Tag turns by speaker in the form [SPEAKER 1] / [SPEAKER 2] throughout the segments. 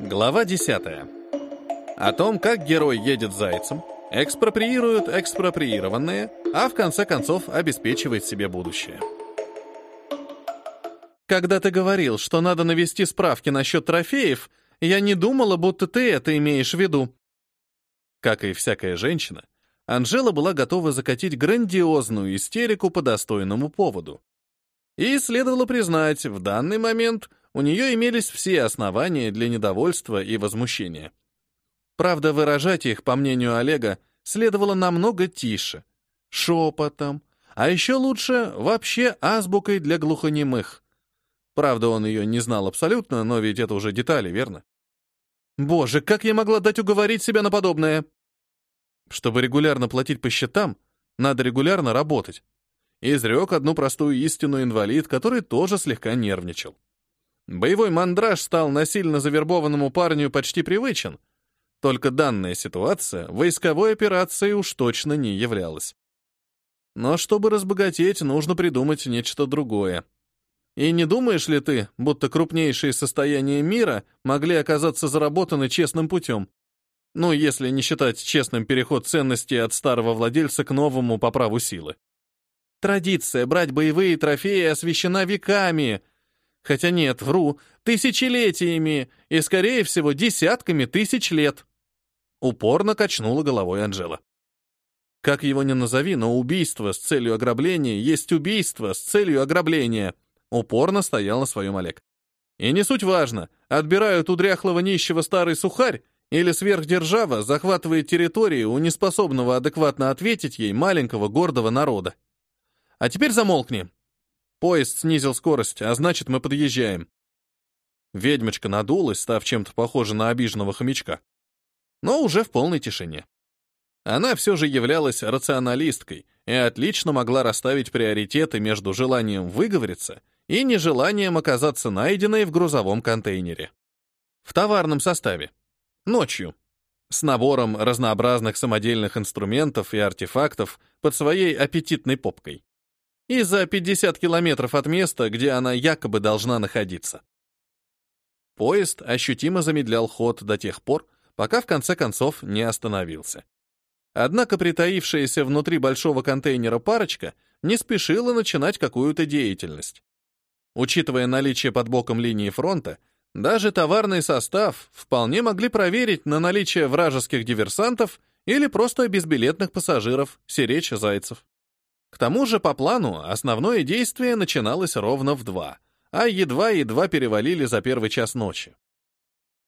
[SPEAKER 1] Глава 10. О том, как герой едет зайцем, экспроприирует экспроприированные, а в конце концов обеспечивает себе будущее. Когда ты говорил, что надо навести справки насчет трофеев, я не думала, будто ты это имеешь в виду. Как и всякая женщина, Анжела была готова закатить грандиозную истерику по достойному поводу. И следовало признать, в данный момент у нее имелись все основания для недовольства и возмущения. Правда, выражать их, по мнению Олега, следовало намного тише, шепотом, а еще лучше вообще азбукой для глухонемых. Правда, он ее не знал абсолютно, но ведь это уже детали, верно? Боже, как я могла дать уговорить себя на подобное? Чтобы регулярно платить по счетам, надо регулярно работать. Изрек одну простую истину инвалид, который тоже слегка нервничал. Боевой мандраж стал насильно завербованному парню почти привычен, только данная ситуация войсковой операцией уж точно не являлась. Но чтобы разбогатеть, нужно придумать нечто другое. И не думаешь ли ты, будто крупнейшие состояния мира могли оказаться заработаны честным путем? Ну, если не считать честным переход ценностей от старого владельца к новому по праву силы. Традиция брать боевые трофеи освящена веками. Хотя нет, вру, тысячелетиями и, скорее всего, десятками тысяч лет. Упорно качнула головой Анжела. Как его ни назови, но убийство с целью ограбления есть убийство с целью ограбления — Упорно стоял на своем Олег. И не суть важно, отбирают у дряхлого нищего старый сухарь или сверхдержава захватывает территории у неспособного адекватно ответить ей маленького гордого народа. А теперь замолкни. Поезд снизил скорость, а значит, мы подъезжаем. Ведьмочка надулась, став чем-то похожа на обиженного хомячка. Но уже в полной тишине. Она все же являлась рационалисткой и отлично могла расставить приоритеты между желанием выговориться и нежеланием оказаться найденной в грузовом контейнере. В товарном составе. Ночью. С набором разнообразных самодельных инструментов и артефактов под своей аппетитной попкой. И за 50 километров от места, где она якобы должна находиться. Поезд ощутимо замедлял ход до тех пор, пока в конце концов не остановился. Однако притаившаяся внутри большого контейнера парочка не спешила начинать какую-то деятельность. Учитывая наличие под боком линии фронта, даже товарный состав вполне могли проверить на наличие вражеских диверсантов или просто безбилетных пассажиров, сиречь зайцев. К тому же, по плану, основное действие начиналось ровно в два, а едва-едва перевалили за первый час ночи.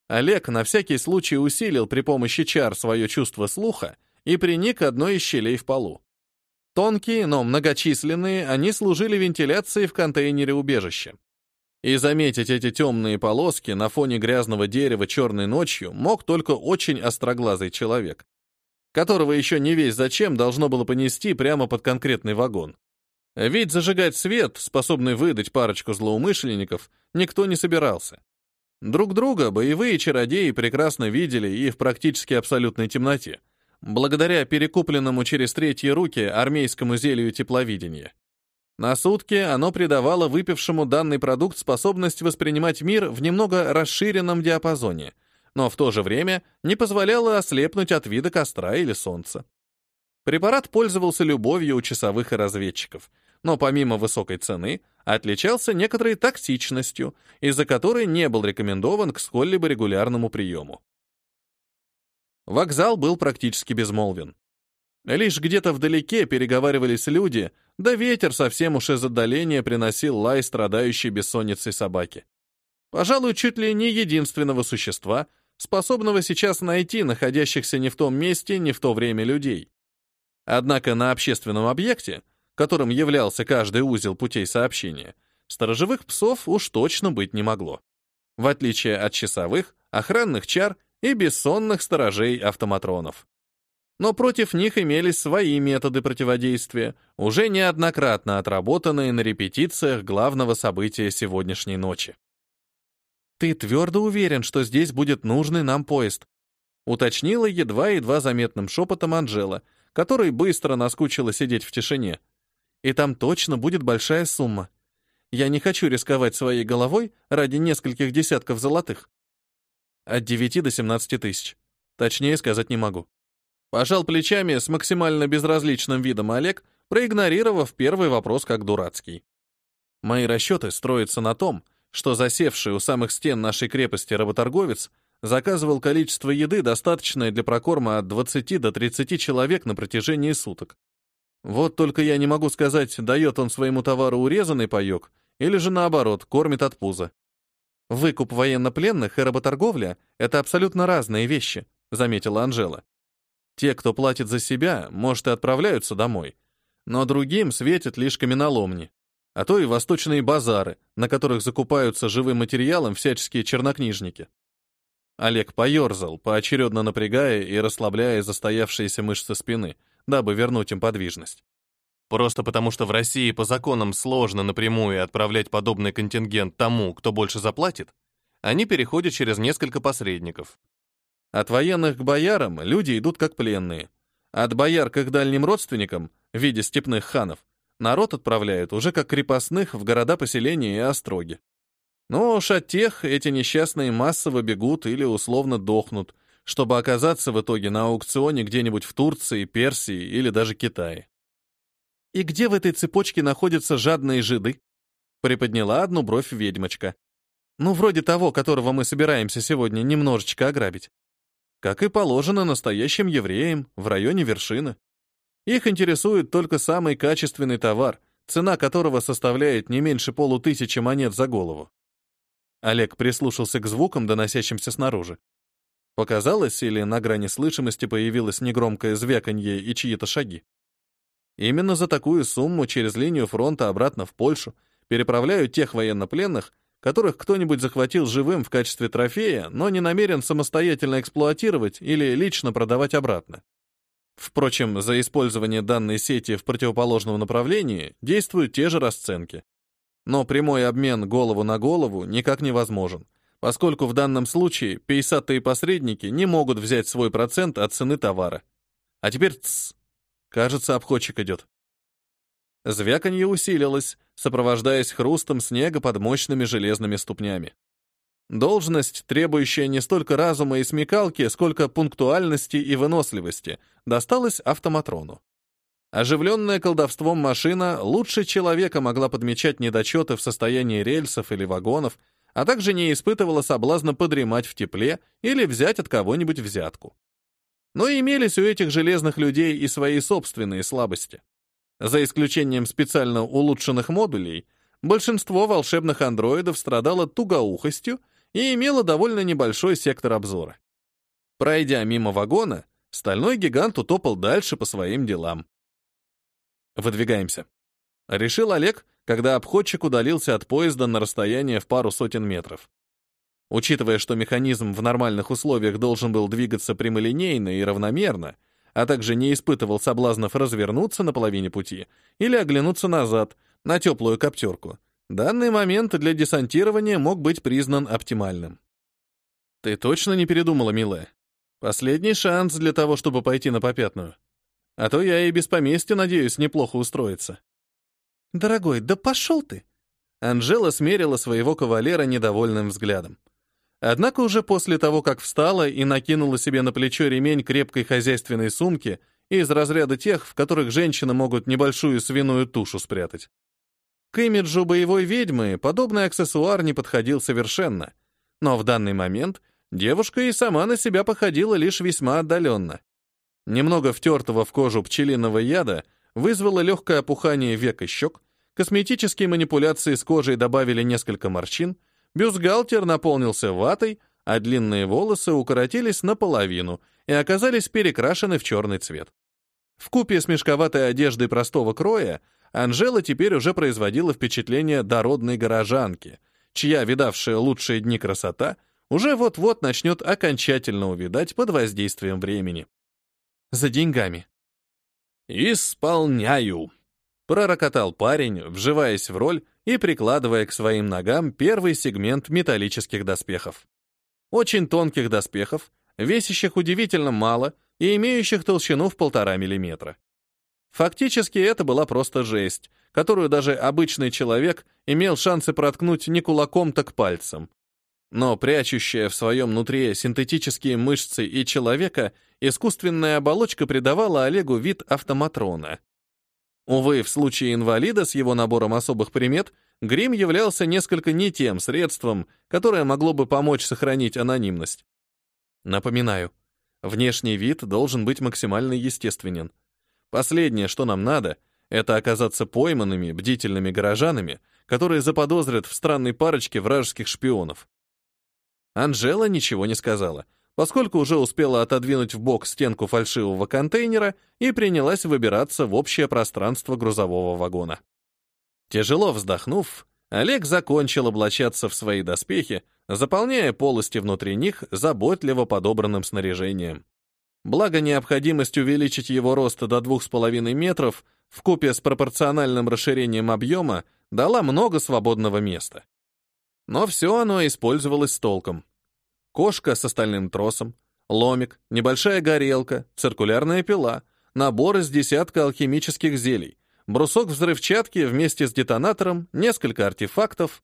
[SPEAKER 1] Олег на всякий случай усилил при помощи чар свое чувство слуха и приник одной из щелей в полу. Тонкие, но многочисленные, они служили вентиляцией в контейнере убежища. И заметить эти темные полоски на фоне грязного дерева черной ночью мог только очень остроглазый человек, которого еще не весь зачем должно было понести прямо под конкретный вагон. Ведь зажигать свет, способный выдать парочку злоумышленников, никто не собирался. Друг друга боевые чародеи прекрасно видели и в практически абсолютной темноте — благодаря перекупленному через третьи руки армейскому зелью тепловидения. На сутки оно придавало выпившему данный продукт способность воспринимать мир в немного расширенном диапазоне, но в то же время не позволяло ослепнуть от вида костра или солнца. Препарат пользовался любовью у часовых и разведчиков, но помимо высокой цены отличался некоторой токсичностью, из-за которой не был рекомендован к сколь-либо регулярному приему. Вокзал был практически безмолвен. Лишь где-то вдалеке переговаривались люди, да ветер совсем уж из отдаления приносил лай страдающей бессонницей собаки. Пожалуй, чуть ли не единственного существа, способного сейчас найти находящихся не в том месте, не в то время людей. Однако на общественном объекте, которым являлся каждый узел путей сообщения, сторожевых псов уж точно быть не могло. В отличие от часовых, охранных чар и бессонных сторожей автоматронов. Но против них имелись свои методы противодействия, уже неоднократно отработанные на репетициях главного события сегодняшней ночи. «Ты твердо уверен, что здесь будет нужный нам поезд?» уточнила едва-едва заметным шепотом Анжела, которой быстро наскучило сидеть в тишине. «И там точно будет большая сумма. Я не хочу рисковать своей головой ради нескольких десятков золотых. От 9 до 17 тысяч. Точнее сказать не могу. Пожал плечами с максимально безразличным видом Олег, проигнорировав первый вопрос как дурацкий. Мои расчеты строятся на том, что засевший у самых стен нашей крепости работорговец заказывал количество еды, достаточное для прокорма от 20 до 30 человек на протяжении суток. Вот только я не могу сказать, дает он своему товару урезанный паёк или же наоборот, кормит от пуза. Выкуп военнопленных и работорговля — это абсолютно разные вещи, заметила Анжела. Те, кто платит за себя, может, и отправляются домой, но другим светят лишь каменоломни, а то и восточные базары, на которых закупаются живым материалом всяческие чернокнижники. Олег поерзал, поочередно напрягая и расслабляя застоявшиеся мышцы спины, дабы вернуть им подвижность. Просто потому, что в России по законам сложно напрямую отправлять подобный контингент тому, кто больше заплатит, они переходят через несколько посредников. От военных к боярам люди идут как пленные. От бояр к их дальним родственникам, в виде степных ханов, народ отправляют уже как крепостных в города-поселения и остроги. Но уж от тех эти несчастные массово бегут или условно дохнут, чтобы оказаться в итоге на аукционе где-нибудь в Турции, Персии или даже Китае. «И где в этой цепочке находятся жадные жиды?» Приподняла одну бровь ведьмочка. «Ну, вроде того, которого мы собираемся сегодня немножечко ограбить. Как и положено настоящим евреям в районе вершины. Их интересует только самый качественный товар, цена которого составляет не меньше полутысячи монет за голову. Олег прислушался к звукам, доносящимся снаружи. Показалось, или на грани слышимости появилось негромкое звяканье и чьи-то шаги. Именно за такую сумму через линию фронта обратно в Польшу переправляют тех военнопленных, которых кто-нибудь захватил живым в качестве трофея, но не намерен самостоятельно эксплуатировать или лично продавать обратно. Впрочем, за использование данной сети в противоположном направлении действуют те же расценки. Но прямой обмен голову на голову никак невозможен, поскольку в данном случае пейсатые посредники не могут взять свой процент от цены товара. А теперь тс. Кажется, обходчик идет. Звяканье усилилось, сопровождаясь хрустом снега под мощными железными ступнями. Должность, требующая не столько разума и смекалки, сколько пунктуальности и выносливости, досталась автоматрону. Оживленная колдовством машина лучше человека могла подмечать недочеты в состоянии рельсов или вагонов, а также не испытывала соблазна подремать в тепле или взять от кого-нибудь взятку. Но имелись у этих железных людей и свои собственные слабости. За исключением специально улучшенных модулей, большинство волшебных андроидов страдало тугоухостью и имело довольно небольшой сектор обзора. Пройдя мимо вагона, стальной гигант утопал дальше по своим делам. Выдвигаемся. Решил Олег, когда обходчик удалился от поезда на расстояние в пару сотен метров. Учитывая, что механизм в нормальных условиях должен был двигаться прямолинейно и равномерно, а также не испытывал соблазнов развернуться на половине пути или оглянуться назад, на теплую коптерку, данный момент для десантирования мог быть признан оптимальным. «Ты точно не передумала, милая? Последний шанс для того, чтобы пойти на попятную. А то я и без поместья надеюсь неплохо устроиться». «Дорогой, да пошел ты!» Анжела смерила своего кавалера недовольным взглядом. Однако уже после того, как встала и накинула себе на плечо ремень крепкой хозяйственной сумки из разряда тех, в которых женщины могут небольшую свиную тушу спрятать. К имиджу боевой ведьмы подобный аксессуар не подходил совершенно, но в данный момент девушка и сама на себя походила лишь весьма отдаленно. Немного втертого в кожу пчелиного яда вызвало легкое опухание век и щек, косметические манипуляции с кожей добавили несколько морщин, бюстгальтер наполнился ватой, а длинные волосы укоротились наполовину и оказались перекрашены в черный цвет. В купе с мешковатой одеждой простого кроя Анжела теперь уже производила впечатление дородной горожанки, чья, видавшая лучшие дни красота, уже вот-вот начнет окончательно увидать под воздействием времени за деньгами. «Исполняю!» — пророкотал парень, вживаясь в роль и прикладывая к своим ногам первый сегмент металлических доспехов. Очень тонких доспехов, весящих удивительно мало и имеющих толщину в полтора миллиметра. Фактически это была просто жесть, которую даже обычный человек имел шансы проткнуть не кулаком, так пальцем. Но прячущая в своем нутре синтетические мышцы и человека, искусственная оболочка придавала Олегу вид автоматрона. Увы, в случае инвалида с его набором особых примет, грим являлся несколько не тем средством, которое могло бы помочь сохранить анонимность. Напоминаю, внешний вид должен быть максимально естественен. Последнее, что нам надо, это оказаться пойманными, бдительными горожанами, которые заподозрят в странной парочке вражеских шпионов. Анжела ничего не сказала, поскольку уже успела отодвинуть в бок стенку фальшивого контейнера и принялась выбираться в общее пространство грузового вагона. Тяжело вздохнув, Олег закончил облачаться в свои доспехи, заполняя полости внутри них заботливо подобранным снаряжением. Благо необходимость увеличить его рост до 2,5 метров в купе с пропорциональным расширением объема дала много свободного места. Но все оно использовалось с толком. Кошка с остальным тросом, ломик, небольшая горелка, циркулярная пила, набор из десятка алхимических зелий, брусок взрывчатки вместе с детонатором, несколько артефактов,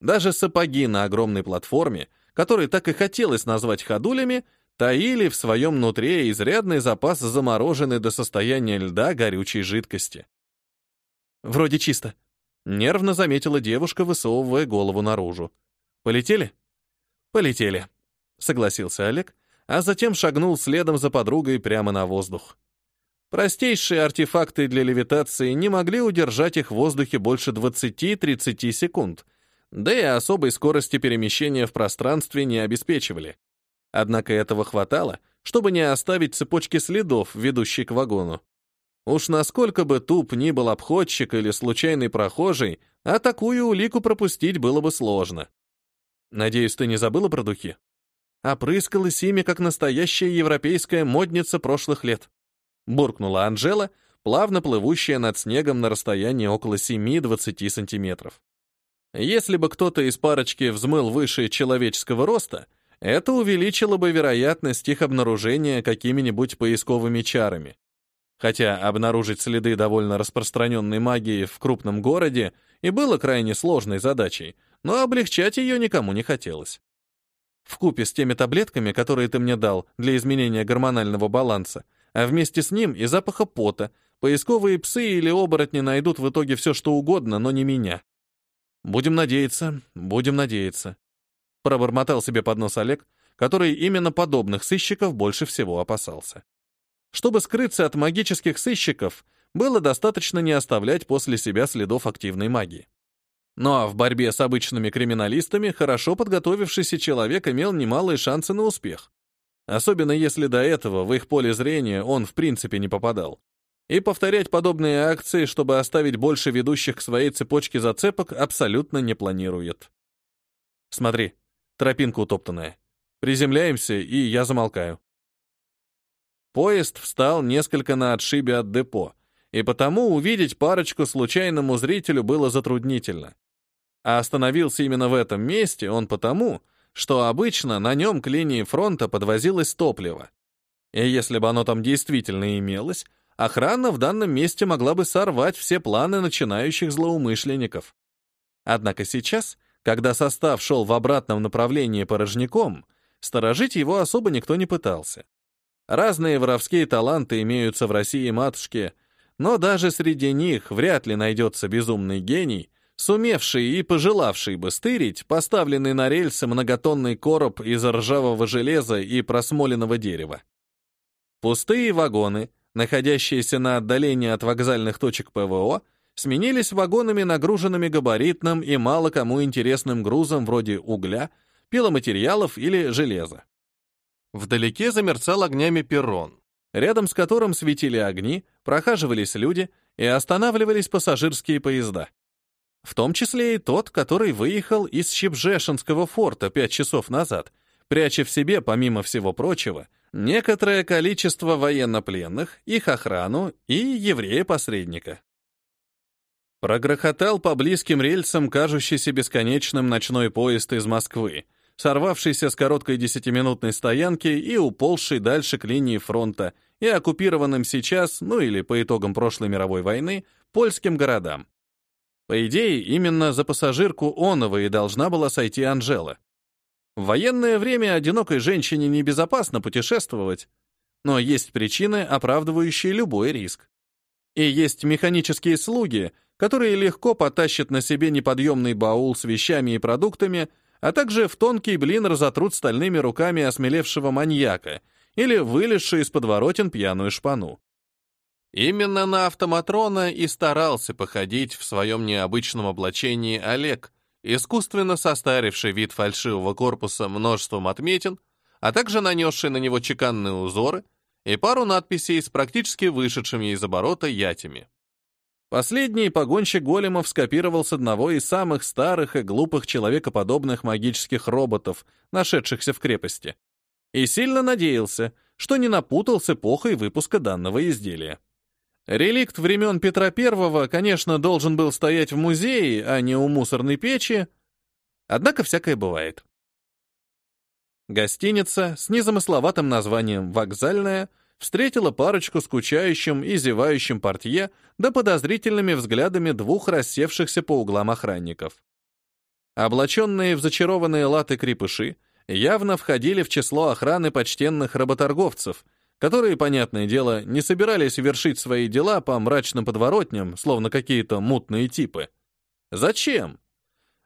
[SPEAKER 1] даже сапоги на огромной платформе, которые так и хотелось назвать ходулями, таили в своем нутре изрядный запас замороженной до состояния льда горючей жидкости. «Вроде чисто», — нервно заметила девушка, высовывая голову наружу. «Полетели?» «Полетели», — согласился Олег, а затем шагнул следом за подругой прямо на воздух. Простейшие артефакты для левитации не могли удержать их в воздухе больше 20-30 секунд, да и особой скорости перемещения в пространстве не обеспечивали. Однако этого хватало, чтобы не оставить цепочки следов, ведущей к вагону. Уж насколько бы туп ни был обходчик или случайный прохожий, а такую улику пропустить было бы сложно. Надеюсь, ты не забыла про духи? Опрыскалась ими, как настоящая европейская модница прошлых лет. Буркнула Анжела, плавно плывущая над снегом на расстоянии около 7-20 сантиметров. Если бы кто-то из парочки взмыл выше человеческого роста, это увеличило бы вероятность их обнаружения какими-нибудь поисковыми чарами. Хотя обнаружить следы довольно распространенной магии в крупном городе и было крайне сложной задачей, но облегчать ее никому не хотелось. В купе с теми таблетками, которые ты мне дал для изменения гормонального баланса, а вместе с ним и запаха пота, поисковые псы или оборотни найдут в итоге все, что угодно, но не меня. Будем надеяться, будем надеяться. Пробормотал себе под нос Олег, который именно подобных сыщиков больше всего опасался. Чтобы скрыться от магических сыщиков, было достаточно не оставлять после себя следов активной магии. Ну а в борьбе с обычными криминалистами хорошо подготовившийся человек имел немалые шансы на успех. Особенно если до этого в их поле зрения он в принципе не попадал. И повторять подобные акции, чтобы оставить больше ведущих к своей цепочке зацепок, абсолютно не планирует. Смотри, Тропинка утоптанная. Приземляемся, и я замолкаю. Поезд встал несколько на отшибе от депо, и потому увидеть парочку случайному зрителю было затруднительно. А остановился именно в этом месте он потому, что обычно на нем к линии фронта подвозилось топливо. И если бы оно там действительно имелось, охрана в данном месте могла бы сорвать все планы начинающих злоумышленников. Однако сейчас когда состав шел в обратном направлении порожняком, сторожить его особо никто не пытался. Разные воровские таланты имеются в России матушке, но даже среди них вряд ли найдется безумный гений, сумевший и пожелавший бы стырить поставленный на рельсы многотонный короб из ржавого железа и просмоленного дерева. Пустые вагоны, находящиеся на отдалении от вокзальных точек ПВО, сменились вагонами, нагруженными габаритным и мало кому интересным грузом вроде угля, пиломатериалов или железа. Вдалеке замерцал огнями перрон, рядом с которым светили огни, прохаживались люди и останавливались пассажирские поезда. В том числе и тот, который выехал из Щебжешинского форта пять часов назад, пряча в себе, помимо всего прочего, некоторое количество военнопленных, их охрану и еврея-посредника. Прогрохотал по близким рельсам кажущийся бесконечным ночной поезд из Москвы, сорвавшийся с короткой десятиминутной стоянки и уползший дальше к линии фронта, и оккупированным сейчас, ну или по итогам прошлой мировой войны, польским городам. По идее, именно за пассажирку Онова и должна была сойти Анжела. В военное время одинокой женщине небезопасно путешествовать, но есть причины, оправдывающие любой риск. И есть механические слуги, которые легко потащат на себе неподъемный баул с вещами и продуктами, а также в тонкий блин разотрут стальными руками осмелевшего маньяка или вылезшую из подворотен пьяную шпану. Именно на автоматрона и старался походить в своем необычном облачении Олег, искусственно состаривший вид фальшивого корпуса множеством отметин, а также нанесший на него чеканные узоры и пару надписей с практически вышедшими из оборота ятями. Последний погонщик големов скопировал с одного из самых старых и глупых человекоподобных магических роботов, нашедшихся в крепости, и сильно надеялся, что не напутал с эпохой выпуска данного изделия. Реликт времен Петра I, конечно, должен был стоять в музее, а не у мусорной печи, однако всякое бывает. Гостиница с незамысловатым названием «Вокзальная» встретила парочку скучающим и зевающим портье да подозрительными взглядами двух рассевшихся по углам охранников. Облаченные в зачарованные латы крепыши явно входили в число охраны почтенных работорговцев, которые, понятное дело, не собирались вершить свои дела по мрачным подворотням, словно какие-то мутные типы. Зачем?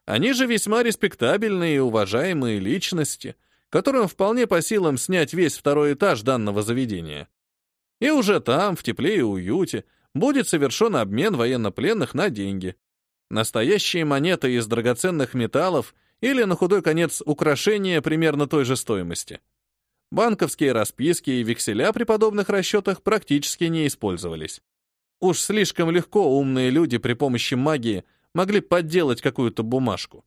[SPEAKER 1] Они же весьма респектабельные и уважаемые личности, которым вполне по силам снять весь второй этаж данного заведения. И уже там, в тепле и уюте, будет совершен обмен военнопленных на деньги. Настоящие монеты из драгоценных металлов или, на худой конец, украшения примерно той же стоимости. Банковские расписки и векселя при подобных расчетах практически не использовались. Уж слишком легко умные люди при помощи магии могли подделать какую-то бумажку.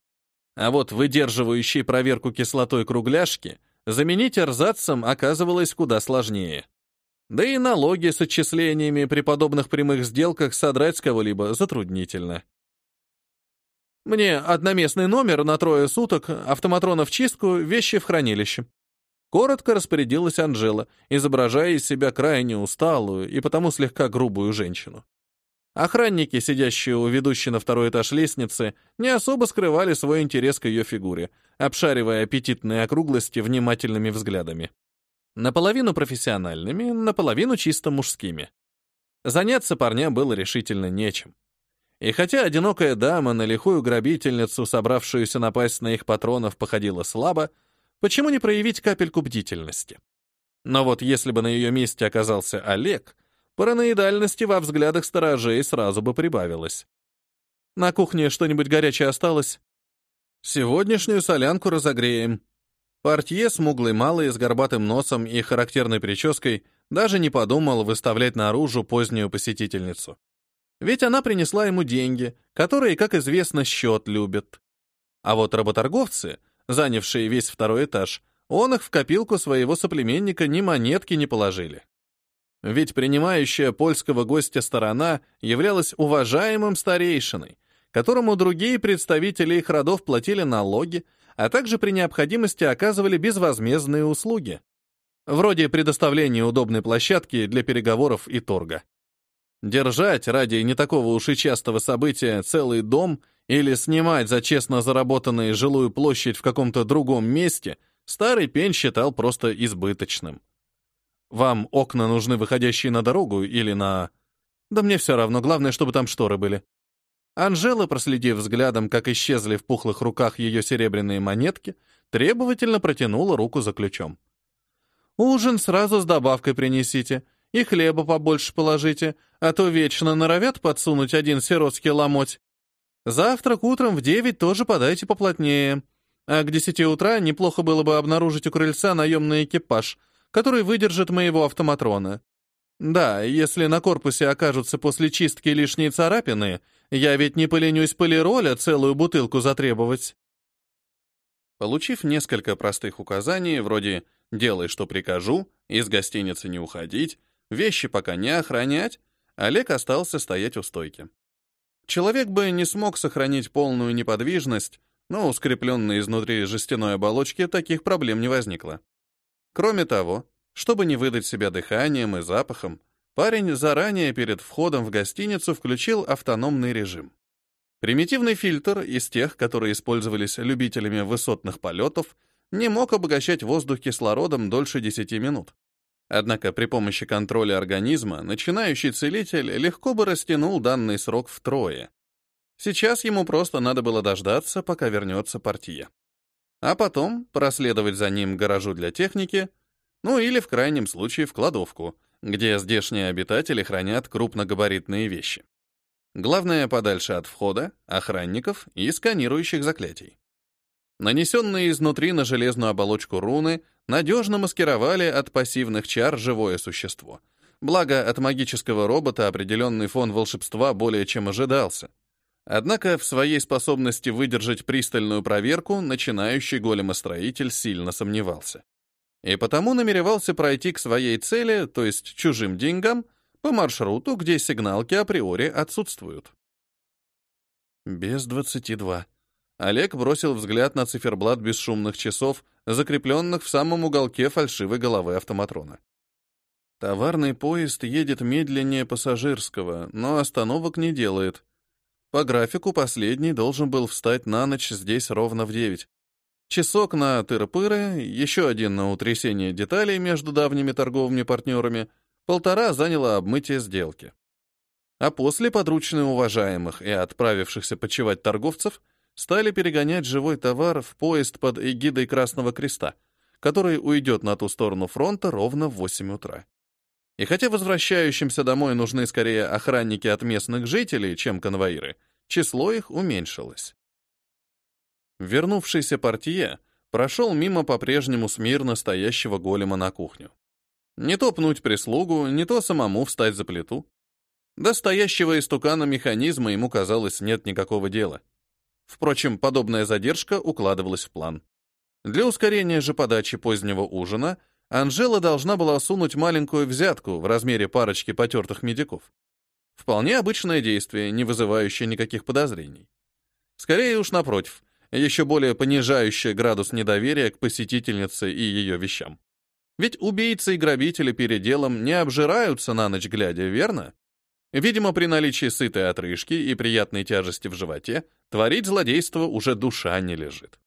[SPEAKER 1] А вот выдерживающие проверку кислотой кругляшки заменить эрзацем оказывалось куда сложнее. Да и налоги с отчислениями при подобных прямых сделках содрать с кого-либо затруднительно. Мне одноместный номер на трое суток, автоматрона в чистку, вещи в хранилище. Коротко распорядилась Анжела, изображая из себя крайне усталую и потому слегка грубую женщину. Охранники, сидящие у ведущей на второй этаж лестницы, не особо скрывали свой интерес к ее фигуре, обшаривая аппетитные округлости внимательными взглядами. Наполовину профессиональными, наполовину чисто мужскими. Заняться парня было решительно нечем. И хотя одинокая дама на лихую грабительницу, собравшуюся напасть на их патронов, походила слабо, Почему не проявить капельку бдительности? Но вот если бы на ее месте оказался Олег, параноидальности во взглядах сторожей сразу бы прибавилось. На кухне что-нибудь горячее осталось? Сегодняшнюю солянку разогреем. Портье, смуглый малый, с горбатым носом и характерной прической, даже не подумал выставлять наружу позднюю посетительницу. Ведь она принесла ему деньги, которые, как известно, счет любят. А вот работорговцы занявшие весь второй этаж, он их в копилку своего соплеменника ни монетки не положили. Ведь принимающая польского гостя сторона являлась уважаемым старейшиной, которому другие представители их родов платили налоги, а также при необходимости оказывали безвозмездные услуги, вроде предоставления удобной площадки для переговоров и торга. Держать ради не такого уж и частого события целый дом или снимать за честно заработанную жилую площадь в каком-то другом месте старый пень считал просто избыточным. Вам окна нужны, выходящие на дорогу или на... Да мне все равно, главное, чтобы там шторы были. Анжела, проследив взглядом, как исчезли в пухлых руках ее серебряные монетки, требовательно протянула руку за ключом. «Ужин сразу с добавкой принесите, и хлеба побольше положите, а то вечно норовят подсунуть один сиротский ломоть. Завтрак утром в девять тоже подайте поплотнее. А к десяти утра неплохо было бы обнаружить у крыльца наемный экипаж, который выдержит моего автоматрона. Да, если на корпусе окажутся после чистки лишние царапины, я ведь не поленюсь полироля целую бутылку затребовать. Получив несколько простых указаний, вроде «делай, что прикажу», «из гостиницы не уходить», «вещи пока не охранять», Олег остался стоять у стойки. Человек бы не смог сохранить полную неподвижность, но у изнутри жестяной оболочки таких проблем не возникло. Кроме того, Чтобы не выдать себя дыханием и запахом, парень заранее перед входом в гостиницу включил автономный режим. Примитивный фильтр из тех, которые использовались любителями высотных полетов, не мог обогащать воздух кислородом дольше 10 минут. Однако при помощи контроля организма начинающий целитель легко бы растянул данный срок втрое. Сейчас ему просто надо было дождаться, пока вернется партия. А потом проследовать за ним к гаражу для техники, ну или в крайнем случае в кладовку, где здешние обитатели хранят крупногабаритные вещи. Главное, подальше от входа, охранников и сканирующих заклятий. Нанесенные изнутри на железную оболочку руны надежно маскировали от пассивных чар живое существо. Благо, от магического робота определенный фон волшебства более чем ожидался. Однако в своей способности выдержать пристальную проверку начинающий големостроитель сильно сомневался. И потому намеревался пройти к своей цели, то есть чужим деньгам, по маршруту, где сигналки априори отсутствуют. Без двадцати два. Олег бросил взгляд на циферблат бесшумных часов, закрепленных в самом уголке фальшивой головы автоматрона. Товарный поезд едет медленнее пассажирского, но остановок не делает. По графику последний должен был встать на ночь здесь ровно в девять. Часок на тыры-пыры, еще один на утрясение деталей между давними торговыми партнерами, полтора заняло обмытие сделки. А после подручные уважаемых и отправившихся почевать торговцев стали перегонять живой товар в поезд под эгидой Красного Креста, который уйдет на ту сторону фронта ровно в 8 утра. И хотя возвращающимся домой нужны скорее охранники от местных жителей, чем конвоиры, число их уменьшилось. Вернувшийся портье прошел мимо по-прежнему смирно стоящего голема на кухню. Не то пнуть прислугу, не то самому встать за плиту. До стоящего истукана механизма ему казалось нет никакого дела. Впрочем, подобная задержка укладывалась в план. Для ускорения же подачи позднего ужина Анжела должна была сунуть маленькую взятку в размере парочки потертых медиков. Вполне обычное действие, не вызывающее никаких подозрений. Скорее уж напротив, еще более понижающее градус недоверия к посетительнице и ее вещам. Ведь убийцы и грабители перед делом не обжираются на ночь глядя, верно? Видимо, при наличии сытой отрыжки и приятной тяжести в животе творить злодейство уже душа не лежит.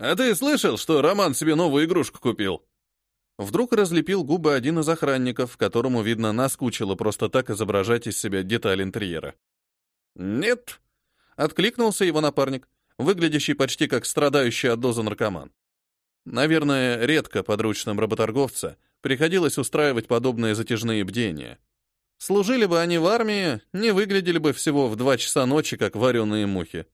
[SPEAKER 1] «А ты слышал, что Роман себе новую игрушку купил?» Вдруг разлепил губы один из охранников, которому, видно, наскучило просто так изображать из себя деталь интерьера. «Нет», — откликнулся его напарник, выглядящий почти как страдающий от дозы наркоман. Наверное, редко подручным работорговца приходилось устраивать подобные затяжные бдения. Служили бы они в армии, не выглядели бы всего в два часа ночи, как вареные мухи.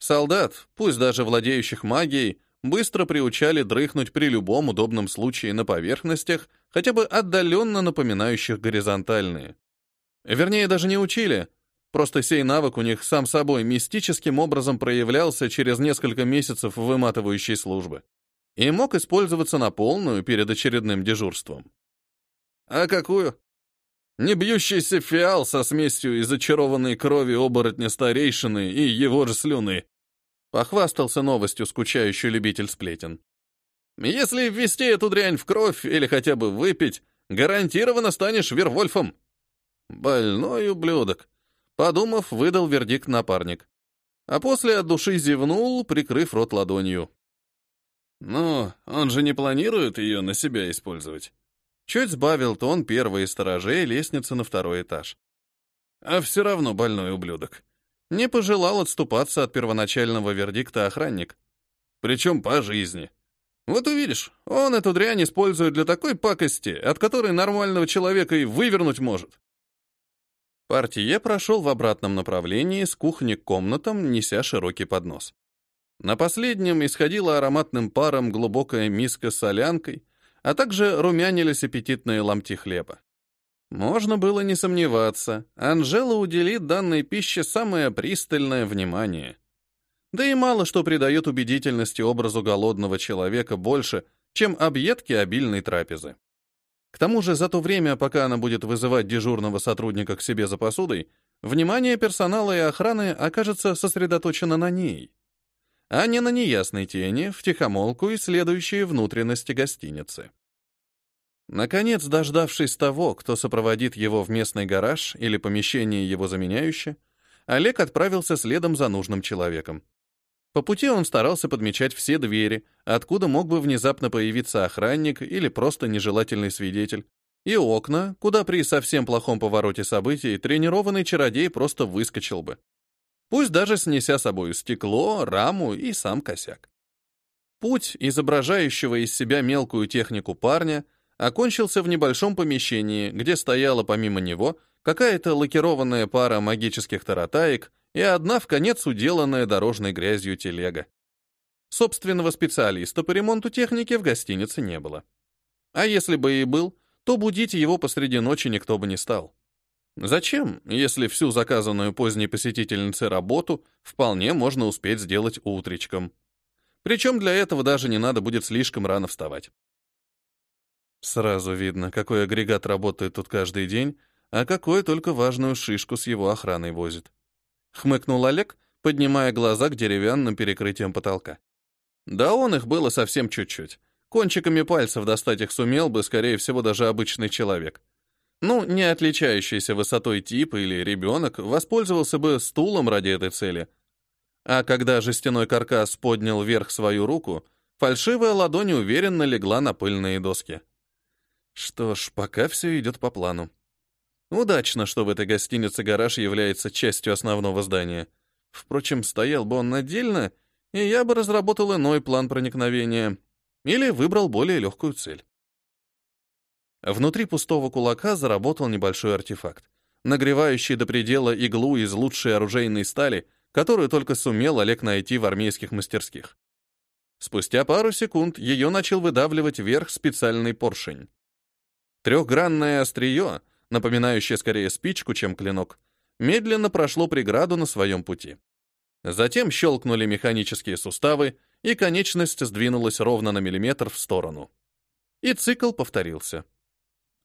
[SPEAKER 1] Солдат, пусть даже владеющих магией, быстро приучали дрыхнуть при любом удобном случае на поверхностях, хотя бы отдаленно напоминающих горизонтальные. Вернее, даже не учили, просто сей навык у них сам собой мистическим образом проявлялся через несколько месяцев выматывающей службы и мог использоваться на полную перед очередным дежурством. А какую? Не бьющийся фиал со смесью из очарованной крови оборотня старейшины и его же слюны. Похвастался новостью скучающий любитель сплетен. Если ввести эту дрянь в кровь или хотя бы выпить, гарантированно станешь Вервольфом. Больной ублюдок. Подумав, выдал вердикт напарник. А после от души зевнул, прикрыв рот ладонью. «Ну, он же не планирует ее на себя использовать». Чуть сбавил тон первый из сторожей лестницы на второй этаж. А все равно больной ублюдок. Не пожелал отступаться от первоначального вердикта охранник. Причем по жизни. Вот увидишь, он эту дрянь использует для такой пакости, от которой нормального человека и вывернуть может. Партия прошел в обратном направлении с кухни к комнатам, неся широкий поднос. На последнем исходила ароматным паром глубокая миска с солянкой, а также румянились аппетитные ломти хлеба. Можно было не сомневаться, Анжела уделит данной пище самое пристальное внимание. Да и мало что придает убедительности образу голодного человека больше, чем объедки обильной трапезы. К тому же за то время, пока она будет вызывать дежурного сотрудника к себе за посудой, внимание персонала и охраны окажется сосредоточено на ней а не на неясной тени, втихомолку исследующие внутренности гостиницы. Наконец, дождавшись того, кто сопроводит его в местный гараж или помещение его заменяющее, Олег отправился следом за нужным человеком. По пути он старался подмечать все двери, откуда мог бы внезапно появиться охранник или просто нежелательный свидетель, и окна, куда при совсем плохом повороте событий тренированный чародей просто выскочил бы. Пусть даже снеся собою стекло, раму и сам косяк. Путь, изображающего из себя мелкую технику парня, окончился в небольшом помещении, где стояла помимо него какая-то лакированная пара магических таратаек и одна в конец уделанная дорожной грязью телега. Собственного специалиста по ремонту техники в гостинице не было. А если бы и был, то будить его посреди ночи никто бы не стал. Зачем, если всю заказанную поздней посетительницей работу вполне можно успеть сделать утречком? Причем для этого даже не надо будет слишком рано вставать. Сразу видно, какой агрегат работает тут каждый день, а какой только важную шишку с его охраной возит. Хмыкнул Олег, поднимая глаза к деревянным перекрытиям потолка. Да он их было совсем чуть-чуть. Кончиками пальцев достать их сумел бы, скорее всего, даже обычный человек. Ну, не отличающийся высотой тип или ребенок воспользовался бы стулом ради этой цели. А когда жестяной каркас поднял вверх свою руку, фальшивая ладонь уверенно легла на пыльные доски. Что ж, пока все идет по плану. Удачно, что в этой гостинице гараж является частью основного здания. Впрочем, стоял бы он отдельно, и я бы разработал иной план проникновения или выбрал более легкую цель. Внутри пустого кулака заработал небольшой артефакт, нагревающий до предела иглу из лучшей оружейной стали, которую только сумел Олег найти в армейских мастерских. Спустя пару секунд ее начал выдавливать вверх специальный поршень. Трехгранное острие напоминающее скорее спичку, чем клинок, медленно прошло преграду на своем пути. Затем щелкнули механические суставы, и конечность сдвинулась ровно на миллиметр в сторону. И цикл повторился.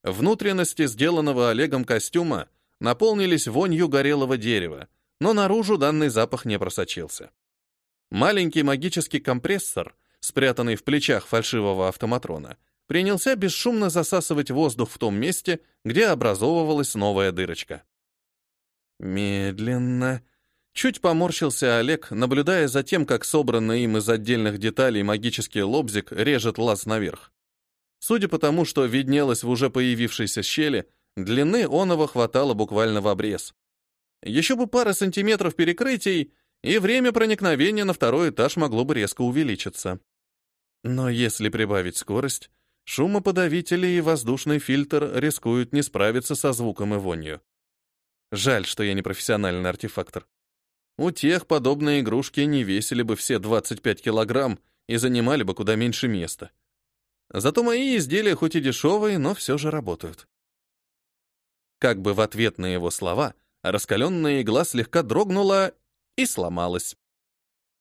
[SPEAKER 1] Внутренности сделанного Олегом костюма наполнились вонью горелого дерева, но наружу данный запах не просочился. Маленький магический компрессор, спрятанный в плечах фальшивого автоматрона, принялся бесшумно засасывать воздух в том месте, где образовывалась новая дырочка. Медленно. Чуть поморщился Олег, наблюдая за тем, как собранный им из отдельных деталей магический лобзик режет лаз наверх. Судя по тому, что виднелось в уже появившейся щели, длины оного хватало буквально в обрез. Еще бы пара сантиметров перекрытий, и время проникновения на второй этаж могло бы резко увеличиться. Но если прибавить скорость, Шумоподавители и воздушный фильтр рискуют не справиться со звуком и вонью. Жаль, что я не профессиональный артефактор. У тех подобные игрушки не весили бы все 25 килограмм и занимали бы куда меньше места. Зато мои изделия хоть и дешевые, но все же работают. Как бы в ответ на его слова, раскаленная игла слегка дрогнула и сломалась.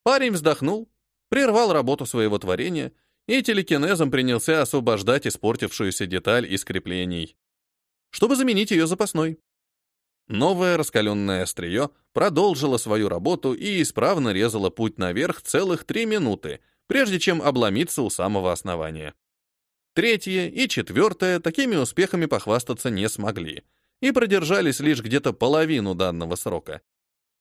[SPEAKER 1] Парень вздохнул, прервал работу своего творения и телекинезом принялся освобождать испортившуюся деталь из креплений, чтобы заменить ее запасной. Новое раскаленное острие продолжило свою работу и исправно резало путь наверх целых три минуты, прежде чем обломиться у самого основания. Третье и четвертое такими успехами похвастаться не смогли и продержались лишь где-то половину данного срока.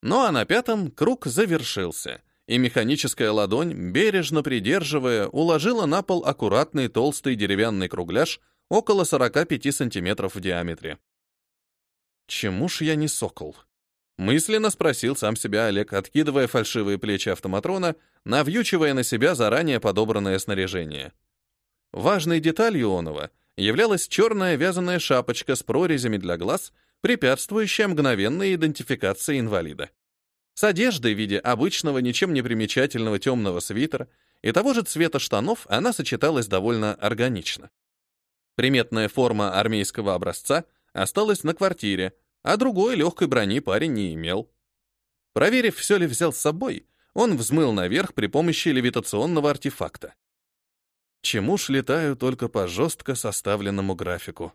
[SPEAKER 1] Ну а на пятом круг завершился — и механическая ладонь, бережно придерживая, уложила на пол аккуратный толстый деревянный кругляш около 45 сантиметров в диаметре. «Чему ж я не сокол?» Мысленно спросил сам себя Олег, откидывая фальшивые плечи автоматрона, навьючивая на себя заранее подобранное снаряжение. Важной деталью онова являлась черная вязаная шапочка с прорезями для глаз, препятствующая мгновенной идентификации инвалида с одеждой в виде обычного, ничем не примечательного темного свитера и того же цвета штанов она сочеталась довольно органично. Приметная форма армейского образца осталась на квартире, а другой легкой брони парень не имел. Проверив, все ли взял с собой, он взмыл наверх при помощи левитационного артефакта. Чему ж летаю только по жестко составленному графику.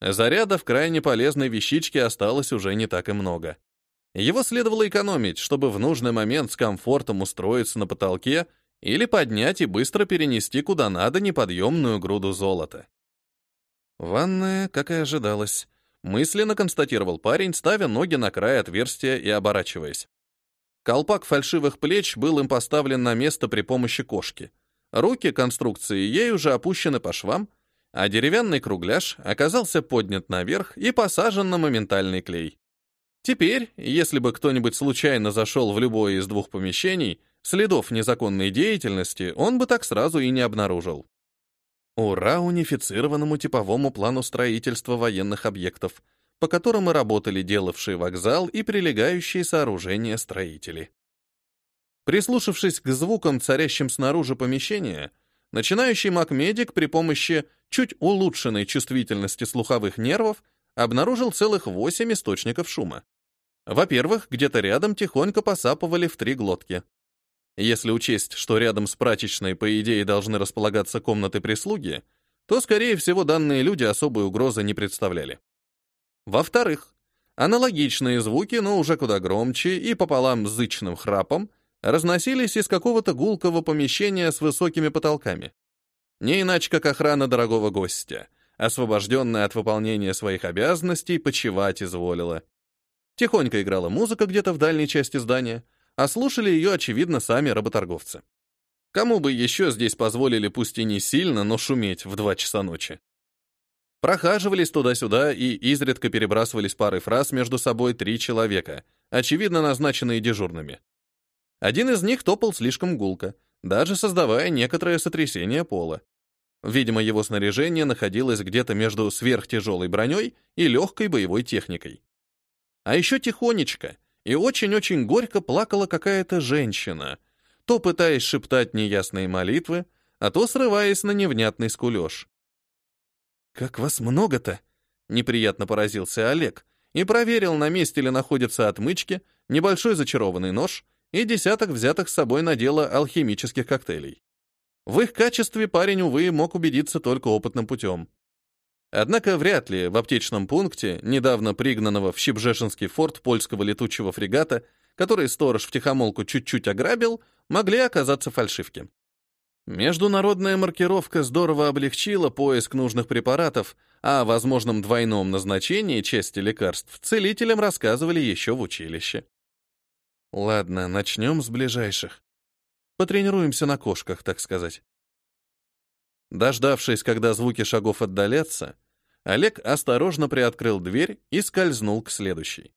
[SPEAKER 1] Зарядов крайне полезной вещички осталось уже не так и много. Его следовало экономить, чтобы в нужный момент с комфортом устроиться на потолке или поднять и быстро перенести куда надо неподъемную груду золота. Ванная, как и ожидалось. Мысленно констатировал парень, ставя ноги на край отверстия и оборачиваясь. Колпак фальшивых плеч был им поставлен на место при помощи кошки. Руки конструкции ей уже опущены по швам, а деревянный кругляш оказался поднят наверх и посажен на моментальный клей. Теперь, если бы кто-нибудь случайно зашел в любое из двух помещений, следов незаконной деятельности он бы так сразу и не обнаружил. Ура унифицированному типовому плану строительства военных объектов, по которым и работали делавшие вокзал и прилегающие сооружения строители. Прислушавшись к звукам, царящим снаружи помещения, начинающий макмедик при помощи чуть улучшенной чувствительности слуховых нервов обнаружил целых восемь источников шума. Во-первых, где-то рядом тихонько посапывали в три глотки. Если учесть, что рядом с прачечной, по идее, должны располагаться комнаты прислуги, то, скорее всего, данные люди особой угрозы не представляли. Во-вторых, аналогичные звуки, но уже куда громче и пополам с зычным храпом, разносились из какого-то гулкого помещения с высокими потолками. Не иначе, как охрана дорогого гостя, освобожденная от выполнения своих обязанностей, почевать изволила. Тихонько играла музыка где-то в дальней части здания, а слушали ее, очевидно, сами работорговцы. Кому бы еще здесь позволили, пусть и не сильно, но шуметь в два часа ночи? Прохаживались туда-сюда и изредка перебрасывались парой фраз между собой три человека, очевидно назначенные дежурными. Один из них топал слишком гулко, даже создавая некоторое сотрясение пола. Видимо, его снаряжение находилось где-то между сверхтяжелой броней и легкой боевой техникой. А еще тихонечко, и очень-очень горько плакала какая-то женщина, то пытаясь шептать неясные молитвы, а то срываясь на невнятный скулеж. «Как вас много-то?» — неприятно поразился Олег и проверил, на месте ли находятся отмычки, небольшой зачарованный нож и десяток взятых с собой на дело алхимических коктейлей. В их качестве парень, увы, мог убедиться только опытным путем. Однако вряд ли в аптечном пункте, недавно пригнанного в Щебжешинский форт польского летучего фрегата, который сторож втихомолку чуть-чуть ограбил, могли оказаться фальшивки. Международная маркировка здорово облегчила поиск нужных препаратов, а о возможном двойном назначении части лекарств целителям рассказывали еще в училище. Ладно, начнем с ближайших. Потренируемся на кошках, так сказать. Дождавшись, когда звуки шагов отдалятся, Олег осторожно приоткрыл дверь и скользнул к следующей.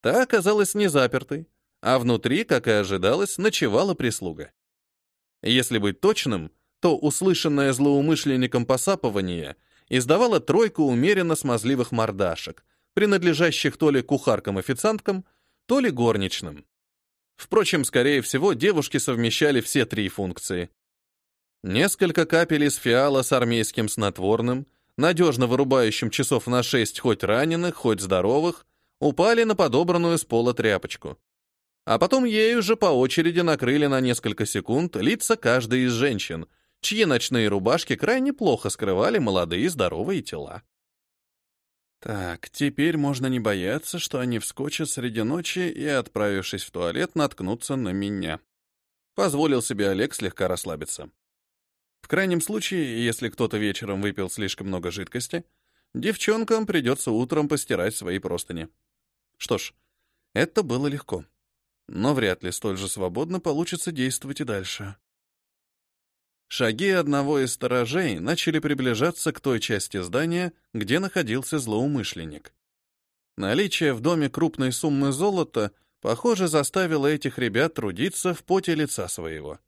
[SPEAKER 1] Та оказалась не запертой, а внутри, как и ожидалось, ночевала прислуга. Если быть точным, то услышанное злоумышленником посапывание издавало тройку умеренно смазливых мордашек, принадлежащих то ли кухаркам-официанткам, то ли горничным. Впрочем, скорее всего, девушки совмещали все три функции. Несколько капель из фиала с армейским снотворным — надежно вырубающим часов на шесть хоть раненых, хоть здоровых, упали на подобранную с пола тряпочку. А потом ею же по очереди накрыли на несколько секунд лица каждой из женщин, чьи ночные рубашки крайне плохо скрывали молодые здоровые тела. Так, теперь можно не бояться, что они вскочат среди ночи и, отправившись в туалет, наткнутся на меня. Позволил себе Олег слегка расслабиться. В крайнем случае, если кто-то вечером выпил слишком много жидкости, девчонкам придется утром постирать свои простыни. Что ж, это было легко. Но вряд ли столь же свободно получится действовать и дальше. Шаги одного из сторожей начали приближаться к той части здания, где находился злоумышленник. Наличие в доме крупной суммы золота, похоже, заставило этих ребят трудиться в поте лица своего.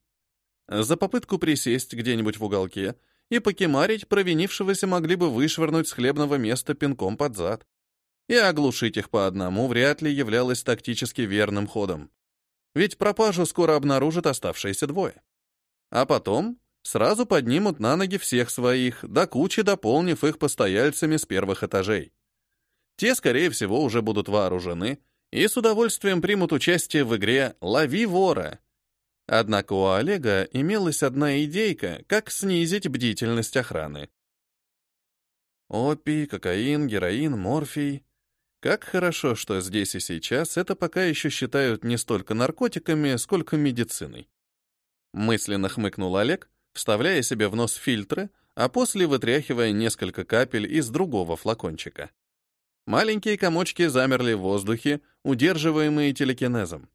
[SPEAKER 1] За попытку присесть где-нибудь в уголке и покемарить провинившегося могли бы вышвырнуть с хлебного места пинком под зад. И оглушить их по одному вряд ли являлось тактически верным ходом. Ведь пропажу скоро обнаружат оставшиеся двое. А потом сразу поднимут на ноги всех своих, до кучи дополнив их постояльцами с первых этажей. Те, скорее всего, уже будут вооружены и с удовольствием примут участие в игре «Лови вора», Однако у Олега имелась одна идейка, как снизить бдительность охраны. Опий, кокаин, героин, морфий. Как хорошо, что здесь и сейчас это пока еще считают не столько наркотиками, сколько медициной. Мысленно хмыкнул Олег, вставляя себе в нос фильтры, а после вытряхивая несколько капель из другого флакончика. Маленькие комочки замерли в воздухе, удерживаемые телекинезом.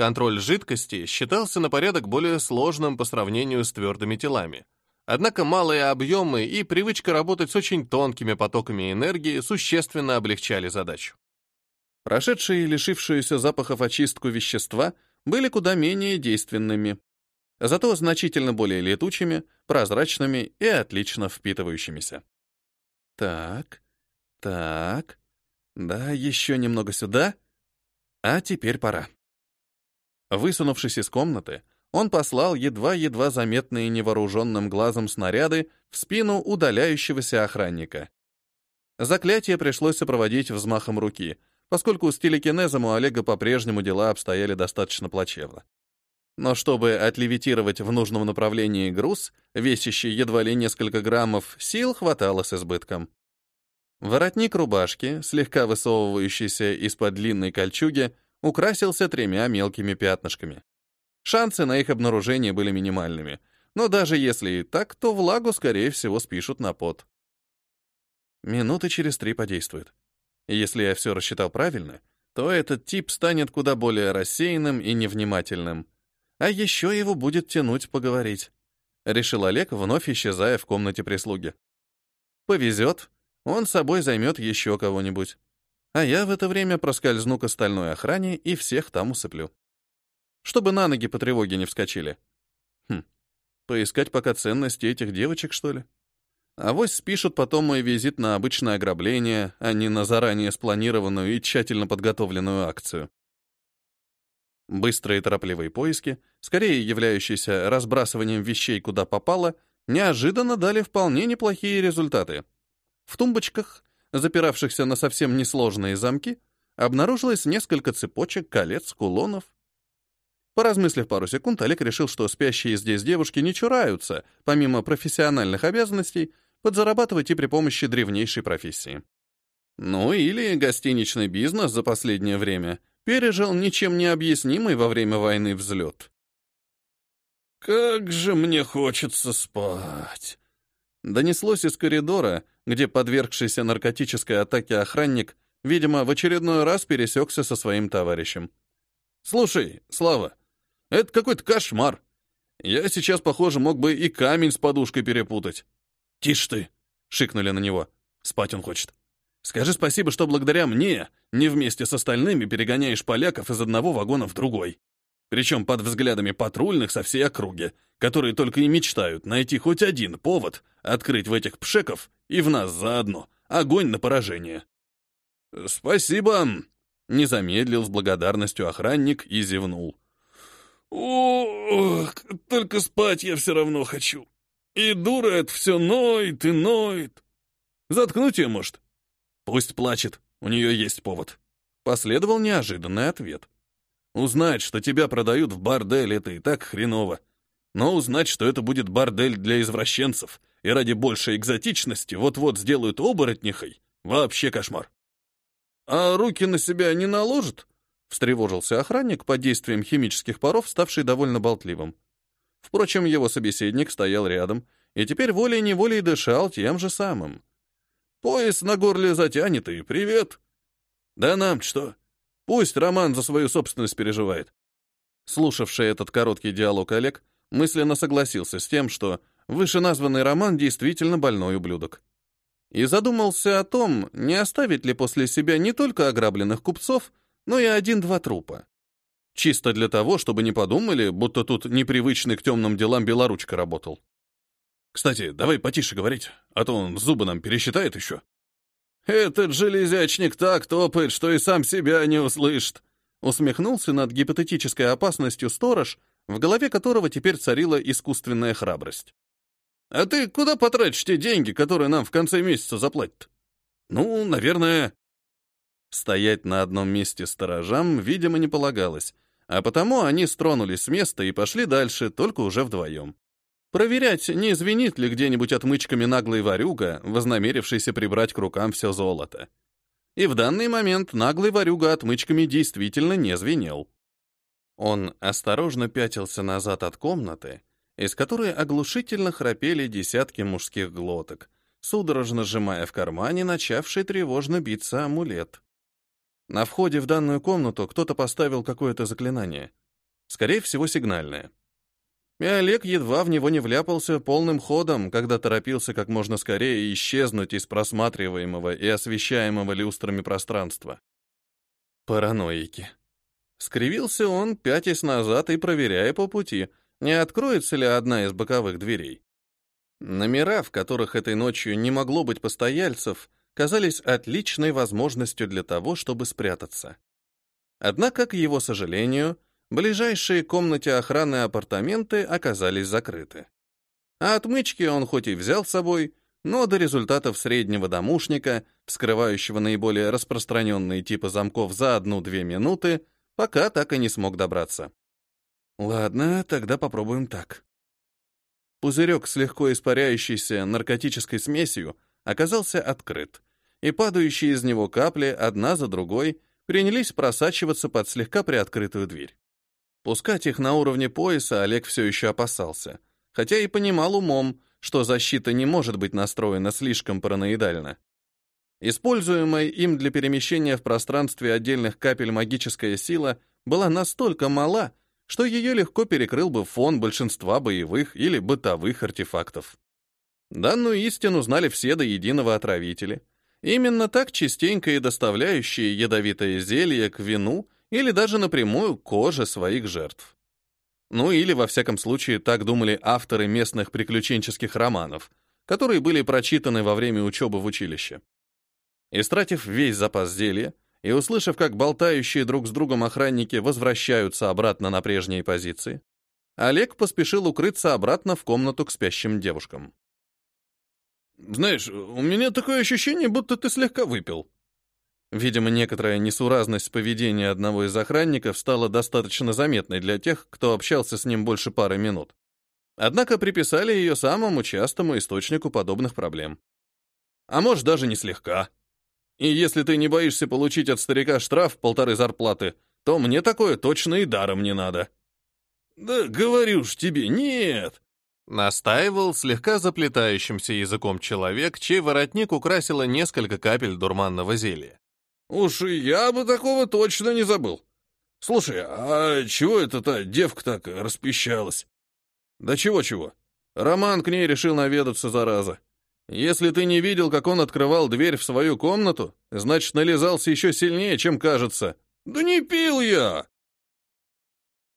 [SPEAKER 1] Контроль жидкости считался на порядок более сложным по сравнению с твердыми телами. Однако малые объемы и привычка работать с очень тонкими потоками энергии существенно облегчали задачу. Прошедшие лишившиеся запахов очистку вещества были куда менее действенными, зато значительно более летучими, прозрачными и отлично впитывающимися. Так, так, да, еще немного сюда. А теперь пора. Высунувшись из комнаты, он послал едва-едва заметные невооруженным глазом снаряды в спину удаляющегося охранника. Заклятие пришлось сопроводить взмахом руки, поскольку с телекинезом у Олега по-прежнему дела обстояли достаточно плачевно. Но чтобы отлевитировать в нужном направлении груз, весящий едва ли несколько граммов, сил хватало с избытком. Воротник рубашки, слегка высовывающийся из-под длинной кольчуги, украсился тремя мелкими пятнышками. Шансы на их обнаружение были минимальными, но даже если и так, то влагу, скорее всего, спишут на пот. Минуты через три подействует. Если я все рассчитал правильно, то этот тип станет куда более рассеянным и невнимательным. А еще его будет тянуть поговорить. Решил Олег, вновь исчезая в комнате прислуги. Повезет, он собой займет еще кого-нибудь. А я в это время проскользну к остальной охране и всех там усыплю. Чтобы на ноги по тревоге не вскочили. Хм, поискать пока ценности этих девочек, что ли? Авось спишут потом мой визит на обычное ограбление, а не на заранее спланированную и тщательно подготовленную акцию. Быстрые торопливые поиски, скорее являющиеся разбрасыванием вещей куда попало, неожиданно дали вполне неплохие результаты. В тумбочках запиравшихся на совсем несложные замки, обнаружилось несколько цепочек, колец, кулонов. Поразмыслив пару секунд, Олег решил, что спящие здесь девушки не чураются, помимо профессиональных обязанностей, подзарабатывать и при помощи древнейшей профессии. Ну или гостиничный бизнес за последнее время пережил ничем не объяснимый во время войны взлет. «Как же мне хочется спать!» Донеслось из коридора, где подвергшийся наркотической атаке охранник, видимо, в очередной раз пересекся со своим товарищем. «Слушай, Слава, это какой-то кошмар. Я сейчас, похоже, мог бы и камень с подушкой перепутать». «Тише ты!» — шикнули на него. Спать он хочет. «Скажи спасибо, что благодаря мне не вместе с остальными перегоняешь поляков из одного вагона в другой. Причем под взглядами патрульных со всей округи, которые только и мечтают найти хоть один повод открыть в этих пшеков и в нас заодно огонь на поражение. «Спасибо!» — не замедлил с благодарностью охранник и зевнул. «Ох, только спать я все равно хочу. И дура это все ноет и ноет. Заткнуть ее, может?» «Пусть плачет, у нее есть повод». Последовал неожиданный ответ. «Узнать, что тебя продают в бордель, это и так хреново. Но узнать, что это будет бордель для извращенцев, и ради большей экзотичности вот-вот сделают оборотнихой, вообще кошмар. «А руки на себя не наложат?» — встревожился охранник под действием химических паров, ставший довольно болтливым. Впрочем, его собеседник стоял рядом и теперь волей-неволей дышал тем же самым. «Пояс на горле затянет, и привет!» «Да нам что? Пусть Роман за свою собственность переживает». Слушавший этот короткий диалог Олег мысленно согласился с тем, что вышеназванный роман действительно больной ублюдок. И задумался о том, не оставить ли после себя не только ограбленных купцов, но и один-два трупа. Чисто для того, чтобы не подумали, будто тут непривычный к темным делам белоручка работал. Кстати, давай потише говорить, а то он зубы нам пересчитает еще. Этот железячник так топает, что и сам себя не услышит. Усмехнулся над гипотетической опасностью сторож, в голове которого теперь царила искусственная храбрость. «А ты куда потратишь те деньги, которые нам в конце месяца заплатят?» «Ну, наверное...» Стоять на одном месте сторожам, видимо, не полагалось, а потому они стронулись с места и пошли дальше, только уже вдвоем. Проверять, не извинит ли где-нибудь отмычками наглый ворюга, вознамерившийся прибрать к рукам все золото. И в данный момент наглый ворюга отмычками действительно не звенел. Он осторожно пятился назад от комнаты из которой оглушительно храпели десятки мужских глоток, судорожно сжимая в кармане начавший тревожно биться амулет. На входе в данную комнату кто-то поставил какое-то заклинание. Скорее всего, сигнальное. И Олег едва в него не вляпался полным ходом, когда торопился как можно скорее исчезнуть из просматриваемого и освещаемого люстрами пространства. Параноики. Скривился он, пятясь назад и проверяя по пути, не откроется ли одна из боковых дверей. Номера, в которых этой ночью не могло быть постояльцев, казались отличной возможностью для того, чтобы спрятаться. Однако, к его сожалению, ближайшие комнате охраны апартаменты оказались закрыты. А отмычки он хоть и взял с собой, но до результатов среднего домушника, вскрывающего наиболее распространенные типы замков за одну-две минуты, пока так и не смог добраться. Ладно, тогда попробуем так. Пузырек с легко испаряющейся наркотической смесью оказался открыт, и падающие из него капли одна за другой принялись просачиваться под слегка приоткрытую дверь. Пускать их на уровне пояса Олег все еще опасался, хотя и понимал умом, что защита не может быть настроена слишком параноидально. Используемая им для перемещения в пространстве отдельных капель магическая сила была настолько мала, что ее легко перекрыл бы фон большинства боевых или бытовых артефактов. Данную истину знали все до единого отравители. Именно так частенько и доставляющие ядовитое зелье к вину или даже напрямую коже своих жертв. Ну или, во всяком случае, так думали авторы местных приключенческих романов, которые были прочитаны во время учебы в училище. Истратив весь запас зелья, и, услышав, как болтающие друг с другом охранники возвращаются обратно на прежние позиции, Олег поспешил укрыться обратно в комнату к спящим девушкам. «Знаешь, у меня такое ощущение, будто ты слегка выпил». Видимо, некоторая несуразность поведения одного из охранников стала достаточно заметной для тех, кто общался с ним больше пары минут. Однако приписали ее самому частому источнику подобных проблем. А может, даже не слегка. И если ты не боишься получить от старика штраф полторы зарплаты, то мне такое точно и даром не надо. Да говорю ж тебе, нет. Настаивал слегка заплетающимся языком человек, чей воротник украсило несколько капель дурманного зелья. Уж я бы такого точно не забыл. Слушай, а чего это та девка так распищалась? Да чего-чего. Роман к ней решил наведаться, зараза. Если ты не видел, как он открывал дверь в свою комнату, значит, нализался еще сильнее, чем кажется. Да не пил я!»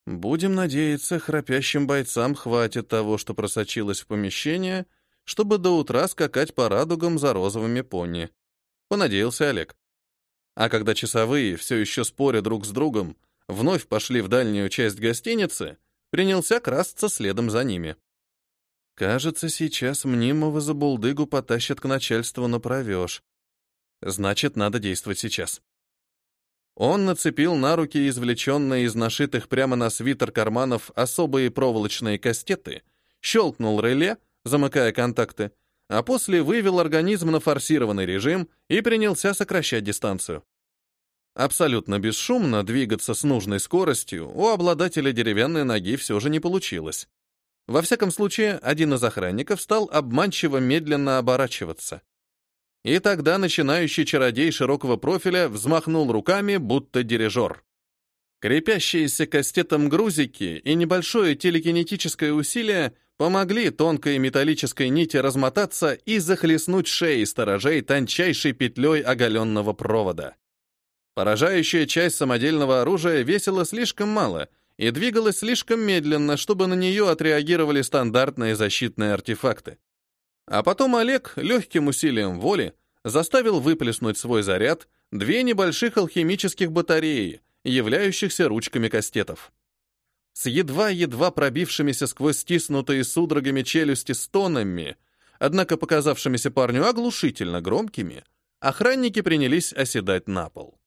[SPEAKER 1] Будем надеяться, храпящим бойцам хватит того, что просочилось в помещение, чтобы до утра скакать по радугам за розовыми пони. Понадеялся Олег. А когда часовые, все еще споря друг с другом, вновь пошли в дальнюю часть гостиницы, принялся красться следом за ними. Кажется, сейчас мнимого забулдыгу потащат к начальству на провеж. Значит, надо действовать сейчас. Он нацепил на руки извлеченные из нашитых прямо на свитер карманов особые проволочные кастеты, щелкнул реле, замыкая контакты, а после вывел организм на форсированный режим и принялся сокращать дистанцию. Абсолютно бесшумно двигаться с нужной скоростью у обладателя деревянной ноги все же не получилось. Во всяком случае, один из охранников стал обманчиво медленно оборачиваться. И тогда начинающий чародей широкого профиля взмахнул руками, будто дирижер. Крепящиеся кастетом грузики и небольшое телекинетическое усилие помогли тонкой металлической нити размотаться и захлестнуть шеи сторожей тончайшей петлей оголенного провода. Поражающая часть самодельного оружия весила слишком мало — и двигалась слишком медленно, чтобы на нее отреагировали стандартные защитные артефакты. А потом Олег легким усилием воли заставил выплеснуть свой заряд две небольших алхимических батареи, являющихся ручками кастетов. С едва-едва пробившимися сквозь стиснутые судорогами челюсти стонами, однако показавшимися парню оглушительно громкими, охранники принялись оседать на пол.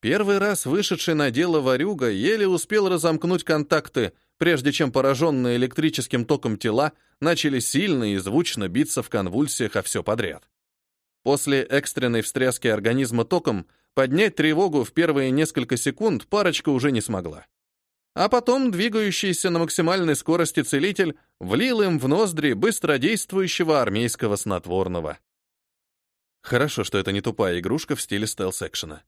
[SPEAKER 1] Первый раз вышедший на дело Варюга еле успел разомкнуть контакты, прежде чем пораженные электрическим током тела начали сильно и звучно биться в конвульсиях, а все подряд. После экстренной встряски организма током поднять тревогу в первые несколько секунд парочка уже не смогла. а потом двигающийся на максимальной скорости целитель влил им в ноздри быстродействующего армейского снотворного. Хорошо, что это не тупая игрушка в стиле стелс-экшена.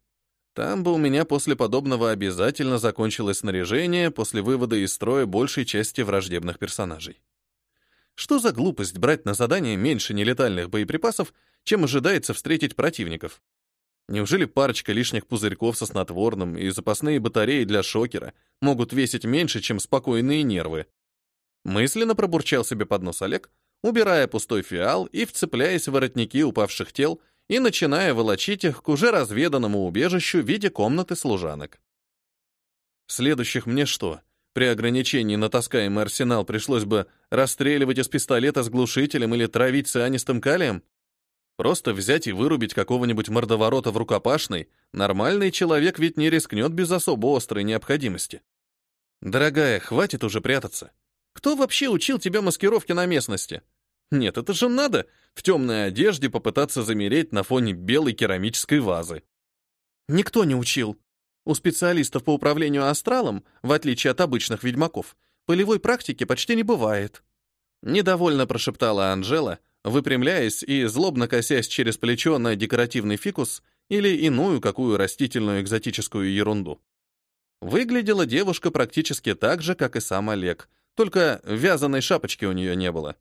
[SPEAKER 1] Там бы у меня после подобного обязательно закончилось снаряжение после вывода из строя большей части враждебных персонажей. Что за глупость брать на задание меньше нелетальных боеприпасов, чем ожидается встретить противников? Неужели парочка лишних пузырьков со снотворным и запасные батареи для шокера могут весить меньше, чем спокойные нервы? Мысленно пробурчал себе под нос Олег, убирая пустой фиал и вцепляясь в воротники упавших тел и начиная волочить их к уже разведанному убежищу в виде комнаты служанок. Следующих мне что? При ограничении на таскаемый арсенал пришлось бы расстреливать из пистолета с глушителем или травить цианистым калием? Просто взять и вырубить какого-нибудь мордоворота в рукопашной нормальный человек ведь не рискнет без особо острой необходимости. Дорогая, хватит уже прятаться. Кто вообще учил тебя маскировке на местности? Нет, это же надо в темной одежде попытаться замереть на фоне белой керамической вазы. Никто не учил. У специалистов по управлению астралом, в отличие от обычных ведьмаков, полевой практики почти не бывает. Недовольно прошептала Анжела, выпрямляясь и злобно косясь через плечо на декоративный фикус или иную какую растительную экзотическую ерунду. Выглядела девушка практически так же, как и сам Олег, только вязаной шапочки у нее не было.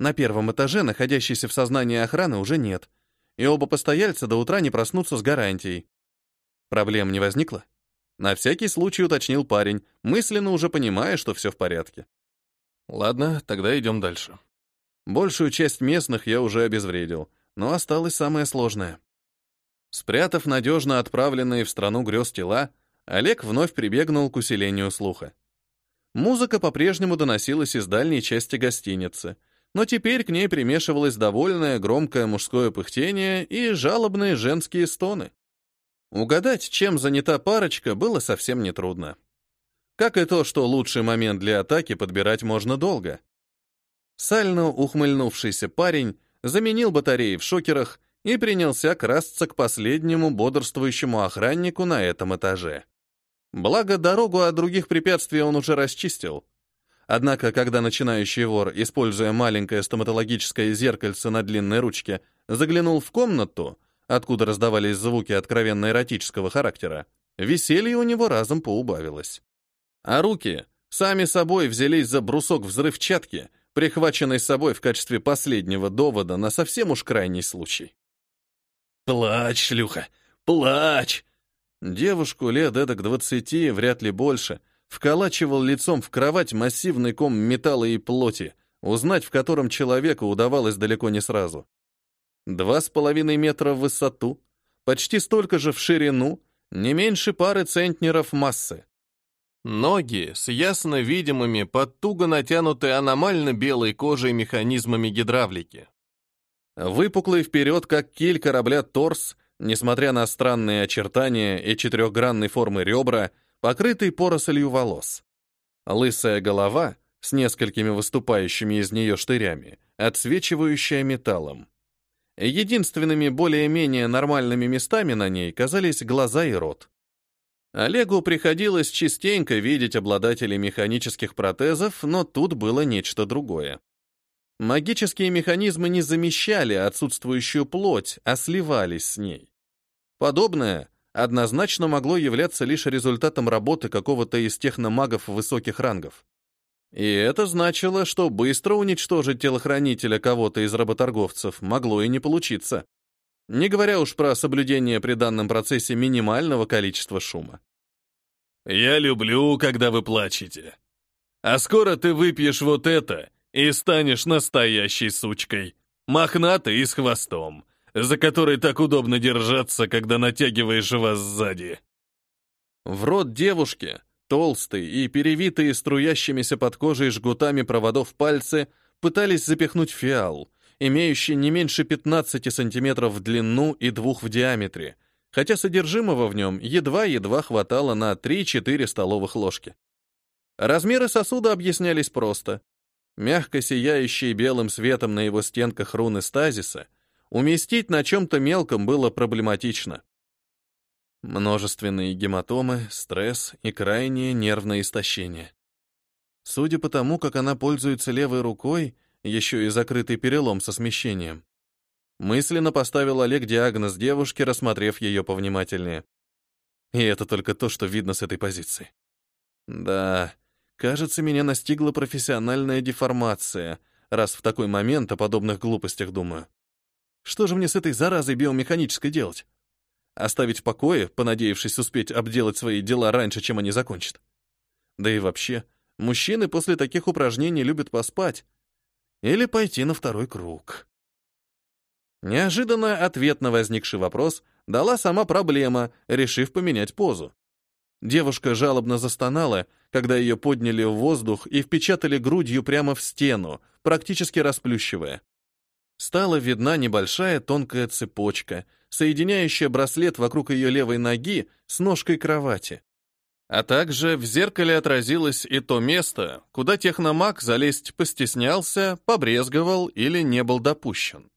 [SPEAKER 1] На первом этаже, находящейся в сознании охраны, уже нет, и оба постояльца до утра не проснутся с гарантией. Проблем не возникло? На всякий случай уточнил парень, мысленно уже понимая, что все в порядке. Ладно, тогда идем дальше. Большую часть местных я уже обезвредил, но осталось самое сложное. Спрятав надежно отправленные в страну грез тела, Олег вновь прибегнул к усилению слуха. Музыка по-прежнему доносилась из дальней части гостиницы, но теперь к ней примешивалось довольное громкое мужское пыхтение и жалобные женские стоны. Угадать, чем занята парочка, было совсем нетрудно. Как и то, что лучший момент для атаки подбирать можно долго. Сально ухмыльнувшийся парень заменил батареи в шокерах и принялся красться к последнему бодрствующему охраннику на этом этаже. Благо, дорогу от других препятствий он уже расчистил. Однако, когда начинающий вор, используя маленькое стоматологическое зеркальце на длинной ручке, заглянул в комнату, откуда раздавались звуки откровенно эротического характера, веселье у него разом поубавилось. А руки сами собой взялись за брусок взрывчатки — прихваченный с собой в качестве последнего довода на совсем уж крайний случай. «Плачь, шлюха, плачь!» Девушку лет эдак двадцати, вряд ли больше, вколачивал лицом в кровать массивный ком металла и плоти, узнать в котором человеку удавалось далеко не сразу. Два с половиной метра в высоту, почти столько же в ширину, не меньше пары центнеров массы. Ноги с ясно видимыми под туго натянутой аномально белой кожей механизмами гидравлики. Выпуклый вперед, как киль корабля торс, несмотря на странные очертания и четырехгранной формы ребра, покрытый порослью волос. Лысая голова с несколькими выступающими из нее штырями, отсвечивающая металлом. Единственными более-менее нормальными местами на ней казались глаза и рот. Олегу приходилось частенько видеть обладателей механических протезов, но тут было нечто другое. Магические механизмы не замещали отсутствующую плоть, а сливались с ней. Подобное однозначно могло являться лишь результатом работы какого-то из техномагов высоких рангов. И это значило, что быстро уничтожить телохранителя кого-то из работорговцев могло и не получиться не говоря уж про соблюдение при данном процессе минимального количества шума. «Я люблю, когда вы плачете. А скоро ты выпьешь вот это и станешь настоящей сучкой, мохнатой и с хвостом, за который так удобно держаться, когда натягиваешь вас сзади». В рот девушки, толстые и перевитые струящимися под кожей жгутами проводов пальцы, пытались запихнуть фиал — имеющий не меньше 15 сантиметров в длину и двух в диаметре, хотя содержимого в нем едва-едва хватало на 3-4 столовых ложки. Размеры сосуда объяснялись просто. Мягко сияющие белым светом на его стенках руны стазиса уместить на чем-то мелком было проблематично. Множественные гематомы, стресс и крайнее нервное истощение. Судя по тому, как она пользуется левой рукой, еще и закрытый перелом со смещением. Мысленно поставил Олег диагноз девушке, рассмотрев ее повнимательнее. И это только то, что видно с этой позиции. Да, кажется, меня настигла профессиональная деформация, раз в такой момент о подобных глупостях думаю. Что же мне с этой заразой биомеханической делать? Оставить в покое, понадеявшись успеть обделать свои дела раньше, чем они закончат? Да и вообще, мужчины после таких упражнений любят поспать. Или пойти на второй круг. Неожиданно ответ на возникший вопрос дала сама проблема, решив поменять позу. Девушка жалобно застонала, когда ее подняли в воздух и впечатали грудью прямо в стену, практически расплющивая. Стала видна небольшая тонкая цепочка, соединяющая браслет вокруг ее левой ноги с ножкой кровати. А также в зеркале отразилось и то место, куда техномаг залезть постеснялся, побрезговал или не был допущен.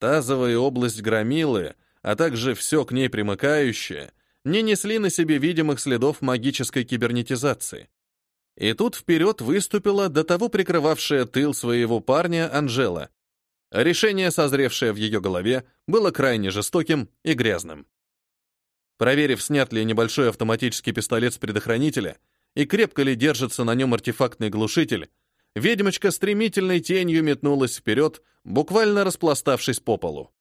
[SPEAKER 1] Тазовая область громилы, а также все к ней примыкающее, не несли на себе видимых следов магической кибернетизации. И тут вперед выступила до того прикрывавшая тыл своего парня Анжела. Решение, созревшее в ее голове, было крайне жестоким и грязным. Проверив, снят ли небольшой автоматический пистолет с предохранителя и крепко ли держится на нем артефактный глушитель, ведьмочка стремительной тенью метнулась вперед, буквально распластавшись по полу.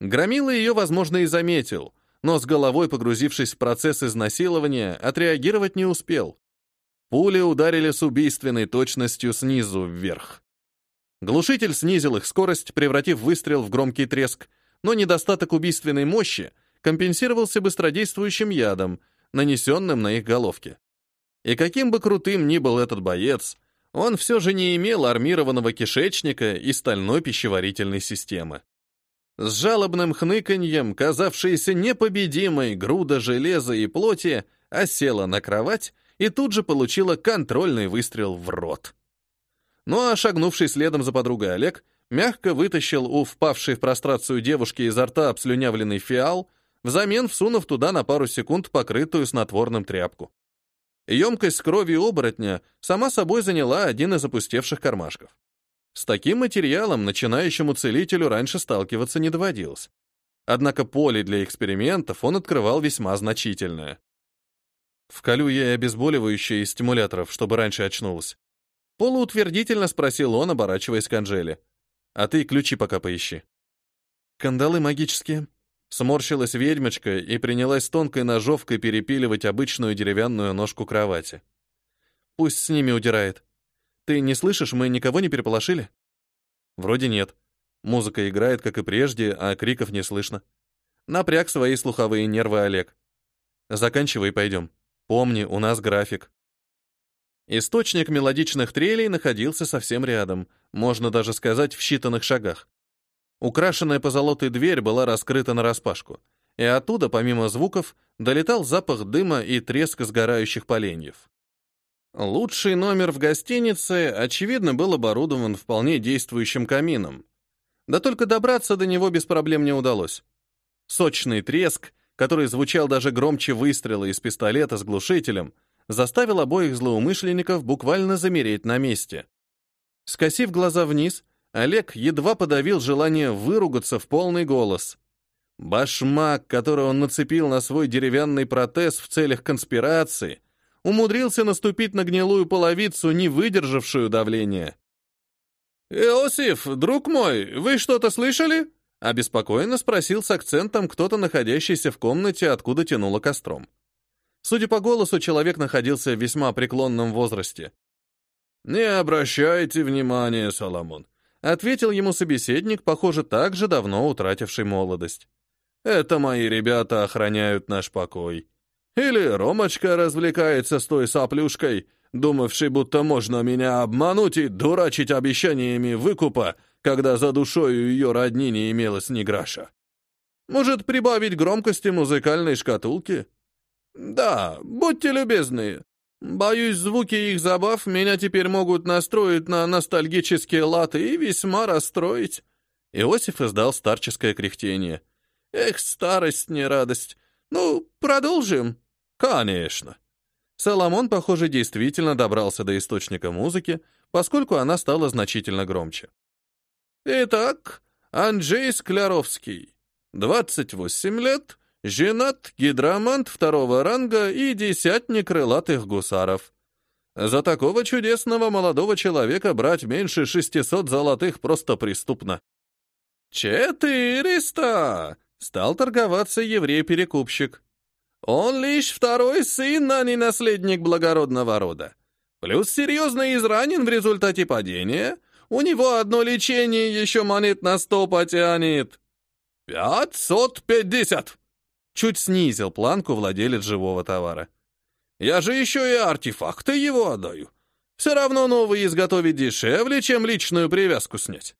[SPEAKER 1] Громила ее, возможно, и заметил, но с головой погрузившись в процесс изнасилования, отреагировать не успел. Пули ударили с убийственной точностью снизу вверх. Глушитель снизил их скорость, превратив выстрел в громкий треск, но недостаток убийственной мощи компенсировался быстродействующим ядом, нанесенным на их головки. И каким бы крутым ни был этот боец, он все же не имел армированного кишечника и стальной пищеварительной системы. С жалобным хныканьем, казавшаяся непобедимой груда железа и плоти, осела на кровать и тут же получила контрольный выстрел в рот. Ну а шагнувший следом за подругой Олег мягко вытащил у впавшей в прострацию девушки изо рта обслюнявленный фиал, взамен всунув туда на пару секунд покрытую снотворным тряпку. Емкость с кровью оборотня сама собой заняла один из опустевших кармашков. С таким материалом начинающему целителю раньше сталкиваться не доводилось. Однако поле для экспериментов он открывал весьма значительное. «Вколю и обезболивающее из стимуляторов, чтобы раньше очнулась». Полуутвердительно спросил он, оборачиваясь к Анжеле. «А ты ключи пока поищи». «Кандалы магические». Сморщилась ведьмочка и принялась тонкой ножовкой перепиливать обычную деревянную ножку кровати. «Пусть с ними удирает. Ты не слышишь, мы никого не переполошили? Вроде нет. Музыка играет, как и прежде, а криков не слышно. Напряг свои слуховые нервы Олег. Заканчивай, пойдем. Помни, у нас график. Источник мелодичных трелей находился совсем рядом, можно даже сказать, в считанных шагах. Украшенная позолотой дверь была раскрыта нараспашку, и оттуда, помимо звуков, долетал запах дыма и треск сгорающих поленьев. Лучший номер в гостинице, очевидно, был оборудован вполне действующим камином. Да только добраться до него без проблем не удалось. Сочный треск, который звучал даже громче выстрела из пистолета с глушителем, заставил обоих злоумышленников буквально замереть на месте. Скосив глаза вниз, Олег едва подавил желание выругаться в полный голос. Башмак, который он нацепил на свой деревянный протез в целях конспирации — умудрился наступить на гнилую половицу, не выдержавшую давления. «Иосиф, друг мой, вы что-то слышали?» Обеспокоенно спросил с акцентом кто-то, находящийся в комнате, откуда тянуло костром. Судя по голосу, человек находился в весьма преклонном возрасте. «Не обращайте внимания, Соломон», — ответил ему собеседник, похоже, также давно утративший молодость. «Это мои ребята охраняют наш покой. Или Ромочка развлекается с той соплюшкой, думавший, будто можно меня обмануть и дурачить обещаниями выкупа, когда за душою ее родни не имелось ни гроша. Может, прибавить громкости музыкальной шкатулки? Да, будьте любезны. Боюсь, звуки их забав меня теперь могут настроить на ностальгические латы и весьма расстроить. Иосиф издал старческое кряхтение. Эх, старость не радость. Ну, продолжим. Конечно. Соломон, похоже, действительно добрался до источника музыки, поскольку она стала значительно громче. Итак, Анджей Скляровский, 28 лет, женат, гидромант второго ранга и десятник крылатых гусаров. За такого чудесного молодого человека брать меньше 600 золотых просто преступно. «Четыреста!» — стал торговаться еврей-перекупщик. «Он лишь второй сын, а не наследник благородного рода. Плюс серьезно изранен в результате падения. У него одно лечение еще монет на сто потянет». «Пятьсот пятьдесят!» Чуть снизил планку владелец живого товара. «Я же еще и артефакты его отдаю. Все равно новый изготовить дешевле, чем личную привязку снять».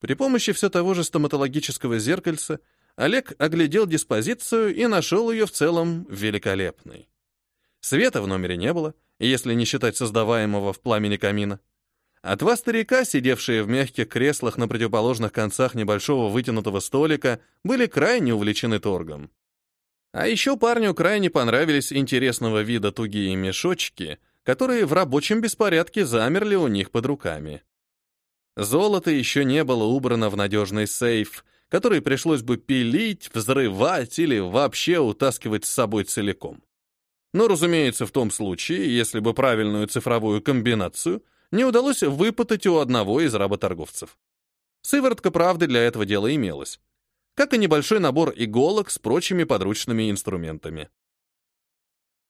[SPEAKER 1] При помощи все того же стоматологического зеркальца Олег оглядел диспозицию и нашел ее в целом великолепной. Света в номере не было, если не считать создаваемого в пламени камина. А два старика, сидевшие в мягких креслах на противоположных концах небольшого вытянутого столика, были крайне увлечены торгом. А еще парню крайне понравились интересного вида тугие мешочки, которые в рабочем беспорядке замерли у них под руками. Золото еще не было убрано в надежный сейф, который пришлось бы пилить, взрывать или вообще утаскивать с собой целиком. Но, разумеется, в том случае, если бы правильную цифровую комбинацию не удалось выпытать у одного из работорговцев. Сыворотка правды для этого дела имелась, как и небольшой набор иголок с прочими подручными инструментами.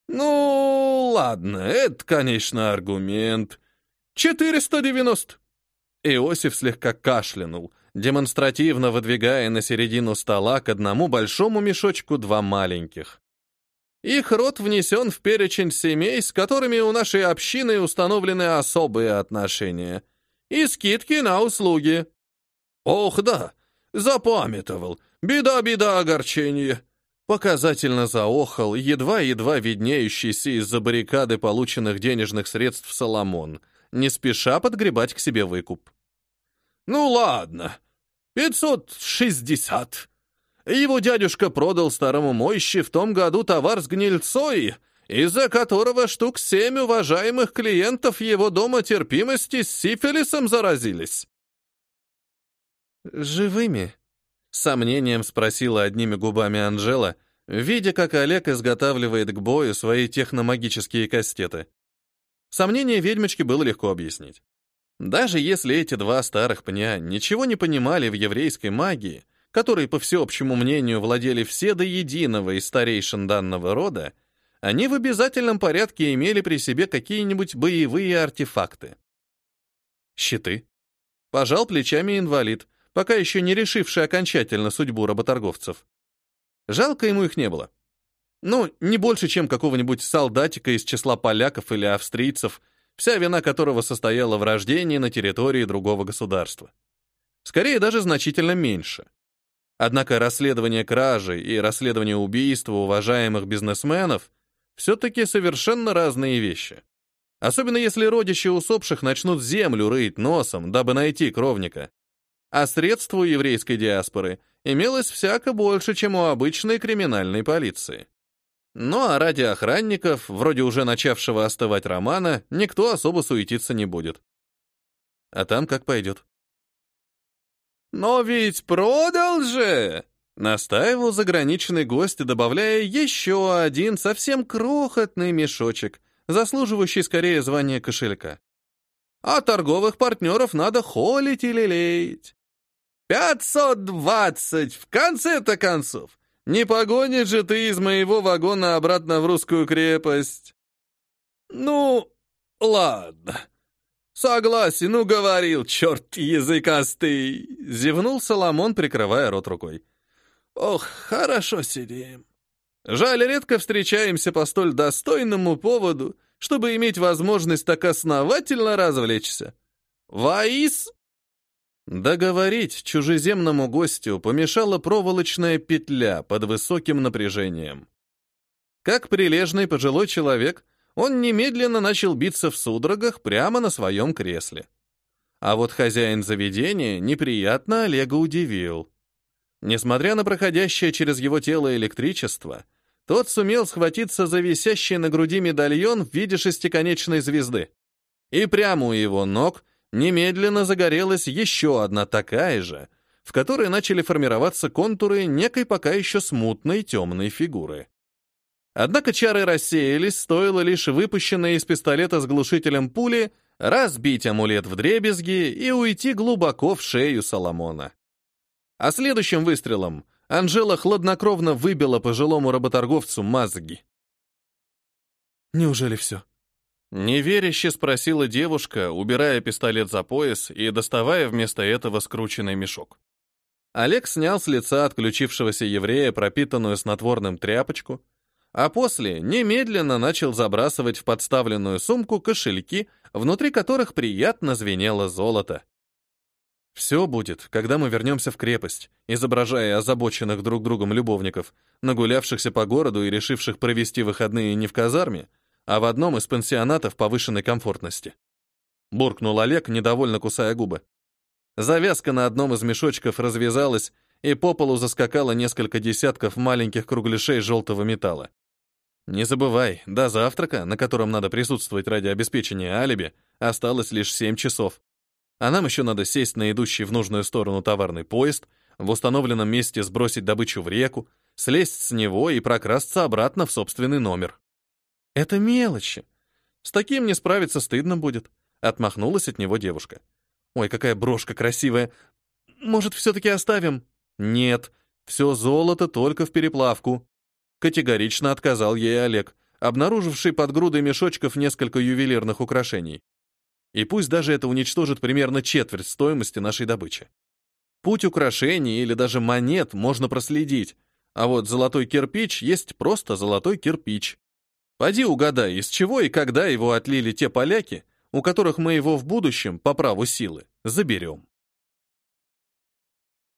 [SPEAKER 1] «Ну, ладно, это, конечно, аргумент. 490. Иосиф слегка кашлянул, демонстративно выдвигая на середину стола к одному большому мешочку два маленьких. Их род внесен в перечень семей, с которыми у нашей общины установлены особые отношения. И скидки на услуги. Ох, да, запамятовал. Беда-беда огорчение. Показательно заохал, едва-едва виднеющийся из-за баррикады полученных денежных средств Соломон, не спеша подгребать к себе выкуп. Ну ладно, пятьсот шестьдесят. Его дядюшка продал старому мойще в том году товар с гнильцой, из-за которого штук семь уважаемых клиентов его дома терпимости с сифилисом заразились. «Живыми?» — сомнением спросила одними губами Анжела, видя, как Олег изготавливает к бою свои техномагические кастеты. Сомнение ведьмочки было легко объяснить. Даже если эти два старых пня ничего не понимали в еврейской магии, которой, по всеобщему мнению, владели все до единого из старейшин данного рода, они в обязательном порядке имели при себе какие-нибудь боевые артефакты. Щиты. Пожал плечами инвалид, пока еще не решивший окончательно судьбу работорговцев. Жалко ему их не было. Ну, не больше, чем какого-нибудь солдатика из числа поляков или австрийцев — вся вина которого состояла в рождении на территории другого государства. Скорее, даже значительно меньше. Однако расследование кражи и расследование убийства уважаемых бизнесменов все-таки совершенно разные вещи. Особенно если родичи усопших начнут землю рыть носом, дабы найти кровника. А средств у еврейской диаспоры имелось всяко больше, чем у обычной криминальной полиции. Ну а ради охранников, вроде уже начавшего остывать романа, никто особо суетиться не будет. А там как пойдет. «Но ведь продал же!» — настаивал заграничный гость, добавляя еще один совсем крохотный мешочек, заслуживающий скорее звания кошелька. «А торговых партнеров надо холить или лелеять. «Пятьсот двадцать, в конце-то концов! Не погонишь же ты из моего вагона обратно в русскую крепость. Ну, ладно. Согласен, уговорил, черт языкастый. Зевнул Соломон, прикрывая рот рукой. Ох, хорошо сидим. Жаль, редко встречаемся по столь достойному поводу, чтобы иметь возможность так основательно развлечься. Ваис Договорить чужеземному гостю помешала проволочная петля под высоким напряжением. Как прилежный пожилой человек, он немедленно начал биться в судорогах прямо на своем кресле. А вот хозяин заведения неприятно Олега удивил. Несмотря на проходящее через его тело электричество, тот сумел схватиться за висящий на груди медальон в виде шестиконечной звезды. И прямо у его ног немедленно загорелась еще одна такая же, в которой начали формироваться контуры некой пока еще смутной темной фигуры. Однако чары рассеялись, стоило лишь выпущенной из пистолета с глушителем пули разбить амулет в дребезги и уйти глубоко в шею Соломона. А следующим выстрелом Анжела хладнокровно выбила пожилому работорговцу мозги.
[SPEAKER 2] «Неужели все?»
[SPEAKER 1] Неверяще спросила девушка, убирая пистолет за пояс и доставая вместо этого скрученный мешок. Олег снял с лица отключившегося еврея пропитанную снотворным тряпочку, а после немедленно начал забрасывать в подставленную сумку кошельки, внутри которых приятно звенело золото. Все будет, когда мы вернемся в крепость, изображая озабоченных друг другом любовников, нагулявшихся по городу и решивших провести выходные не в казарме, а в одном из пансионатов повышенной комфортности. Буркнул Олег, недовольно кусая губы. Завязка на одном из мешочков развязалась, и по полу заскакало несколько десятков маленьких кругляшей желтого металла. Не забывай, до завтрака, на котором надо присутствовать ради обеспечения алиби, осталось лишь 7 часов. А нам еще надо сесть на идущий в нужную сторону товарный поезд, в установленном месте сбросить добычу в реку, слезть с него и прокрасться обратно в собственный номер. Это мелочи. С таким не справиться стыдно будет, отмахнулась от него девушка. Ой, какая брошка красивая. Может, все-таки оставим? Нет, все золото только в переплавку. Категорично отказал ей Олег, обнаруживший под грудой мешочков несколько ювелирных украшений. И пусть даже это уничтожит примерно четверть стоимости нашей добычи. Путь украшений или даже монет можно проследить, а вот золотой кирпич есть просто золотой кирпич. Пойди угадай, из чего и когда его отлили те поляки, у которых мы его в будущем, по праву силы, заберем.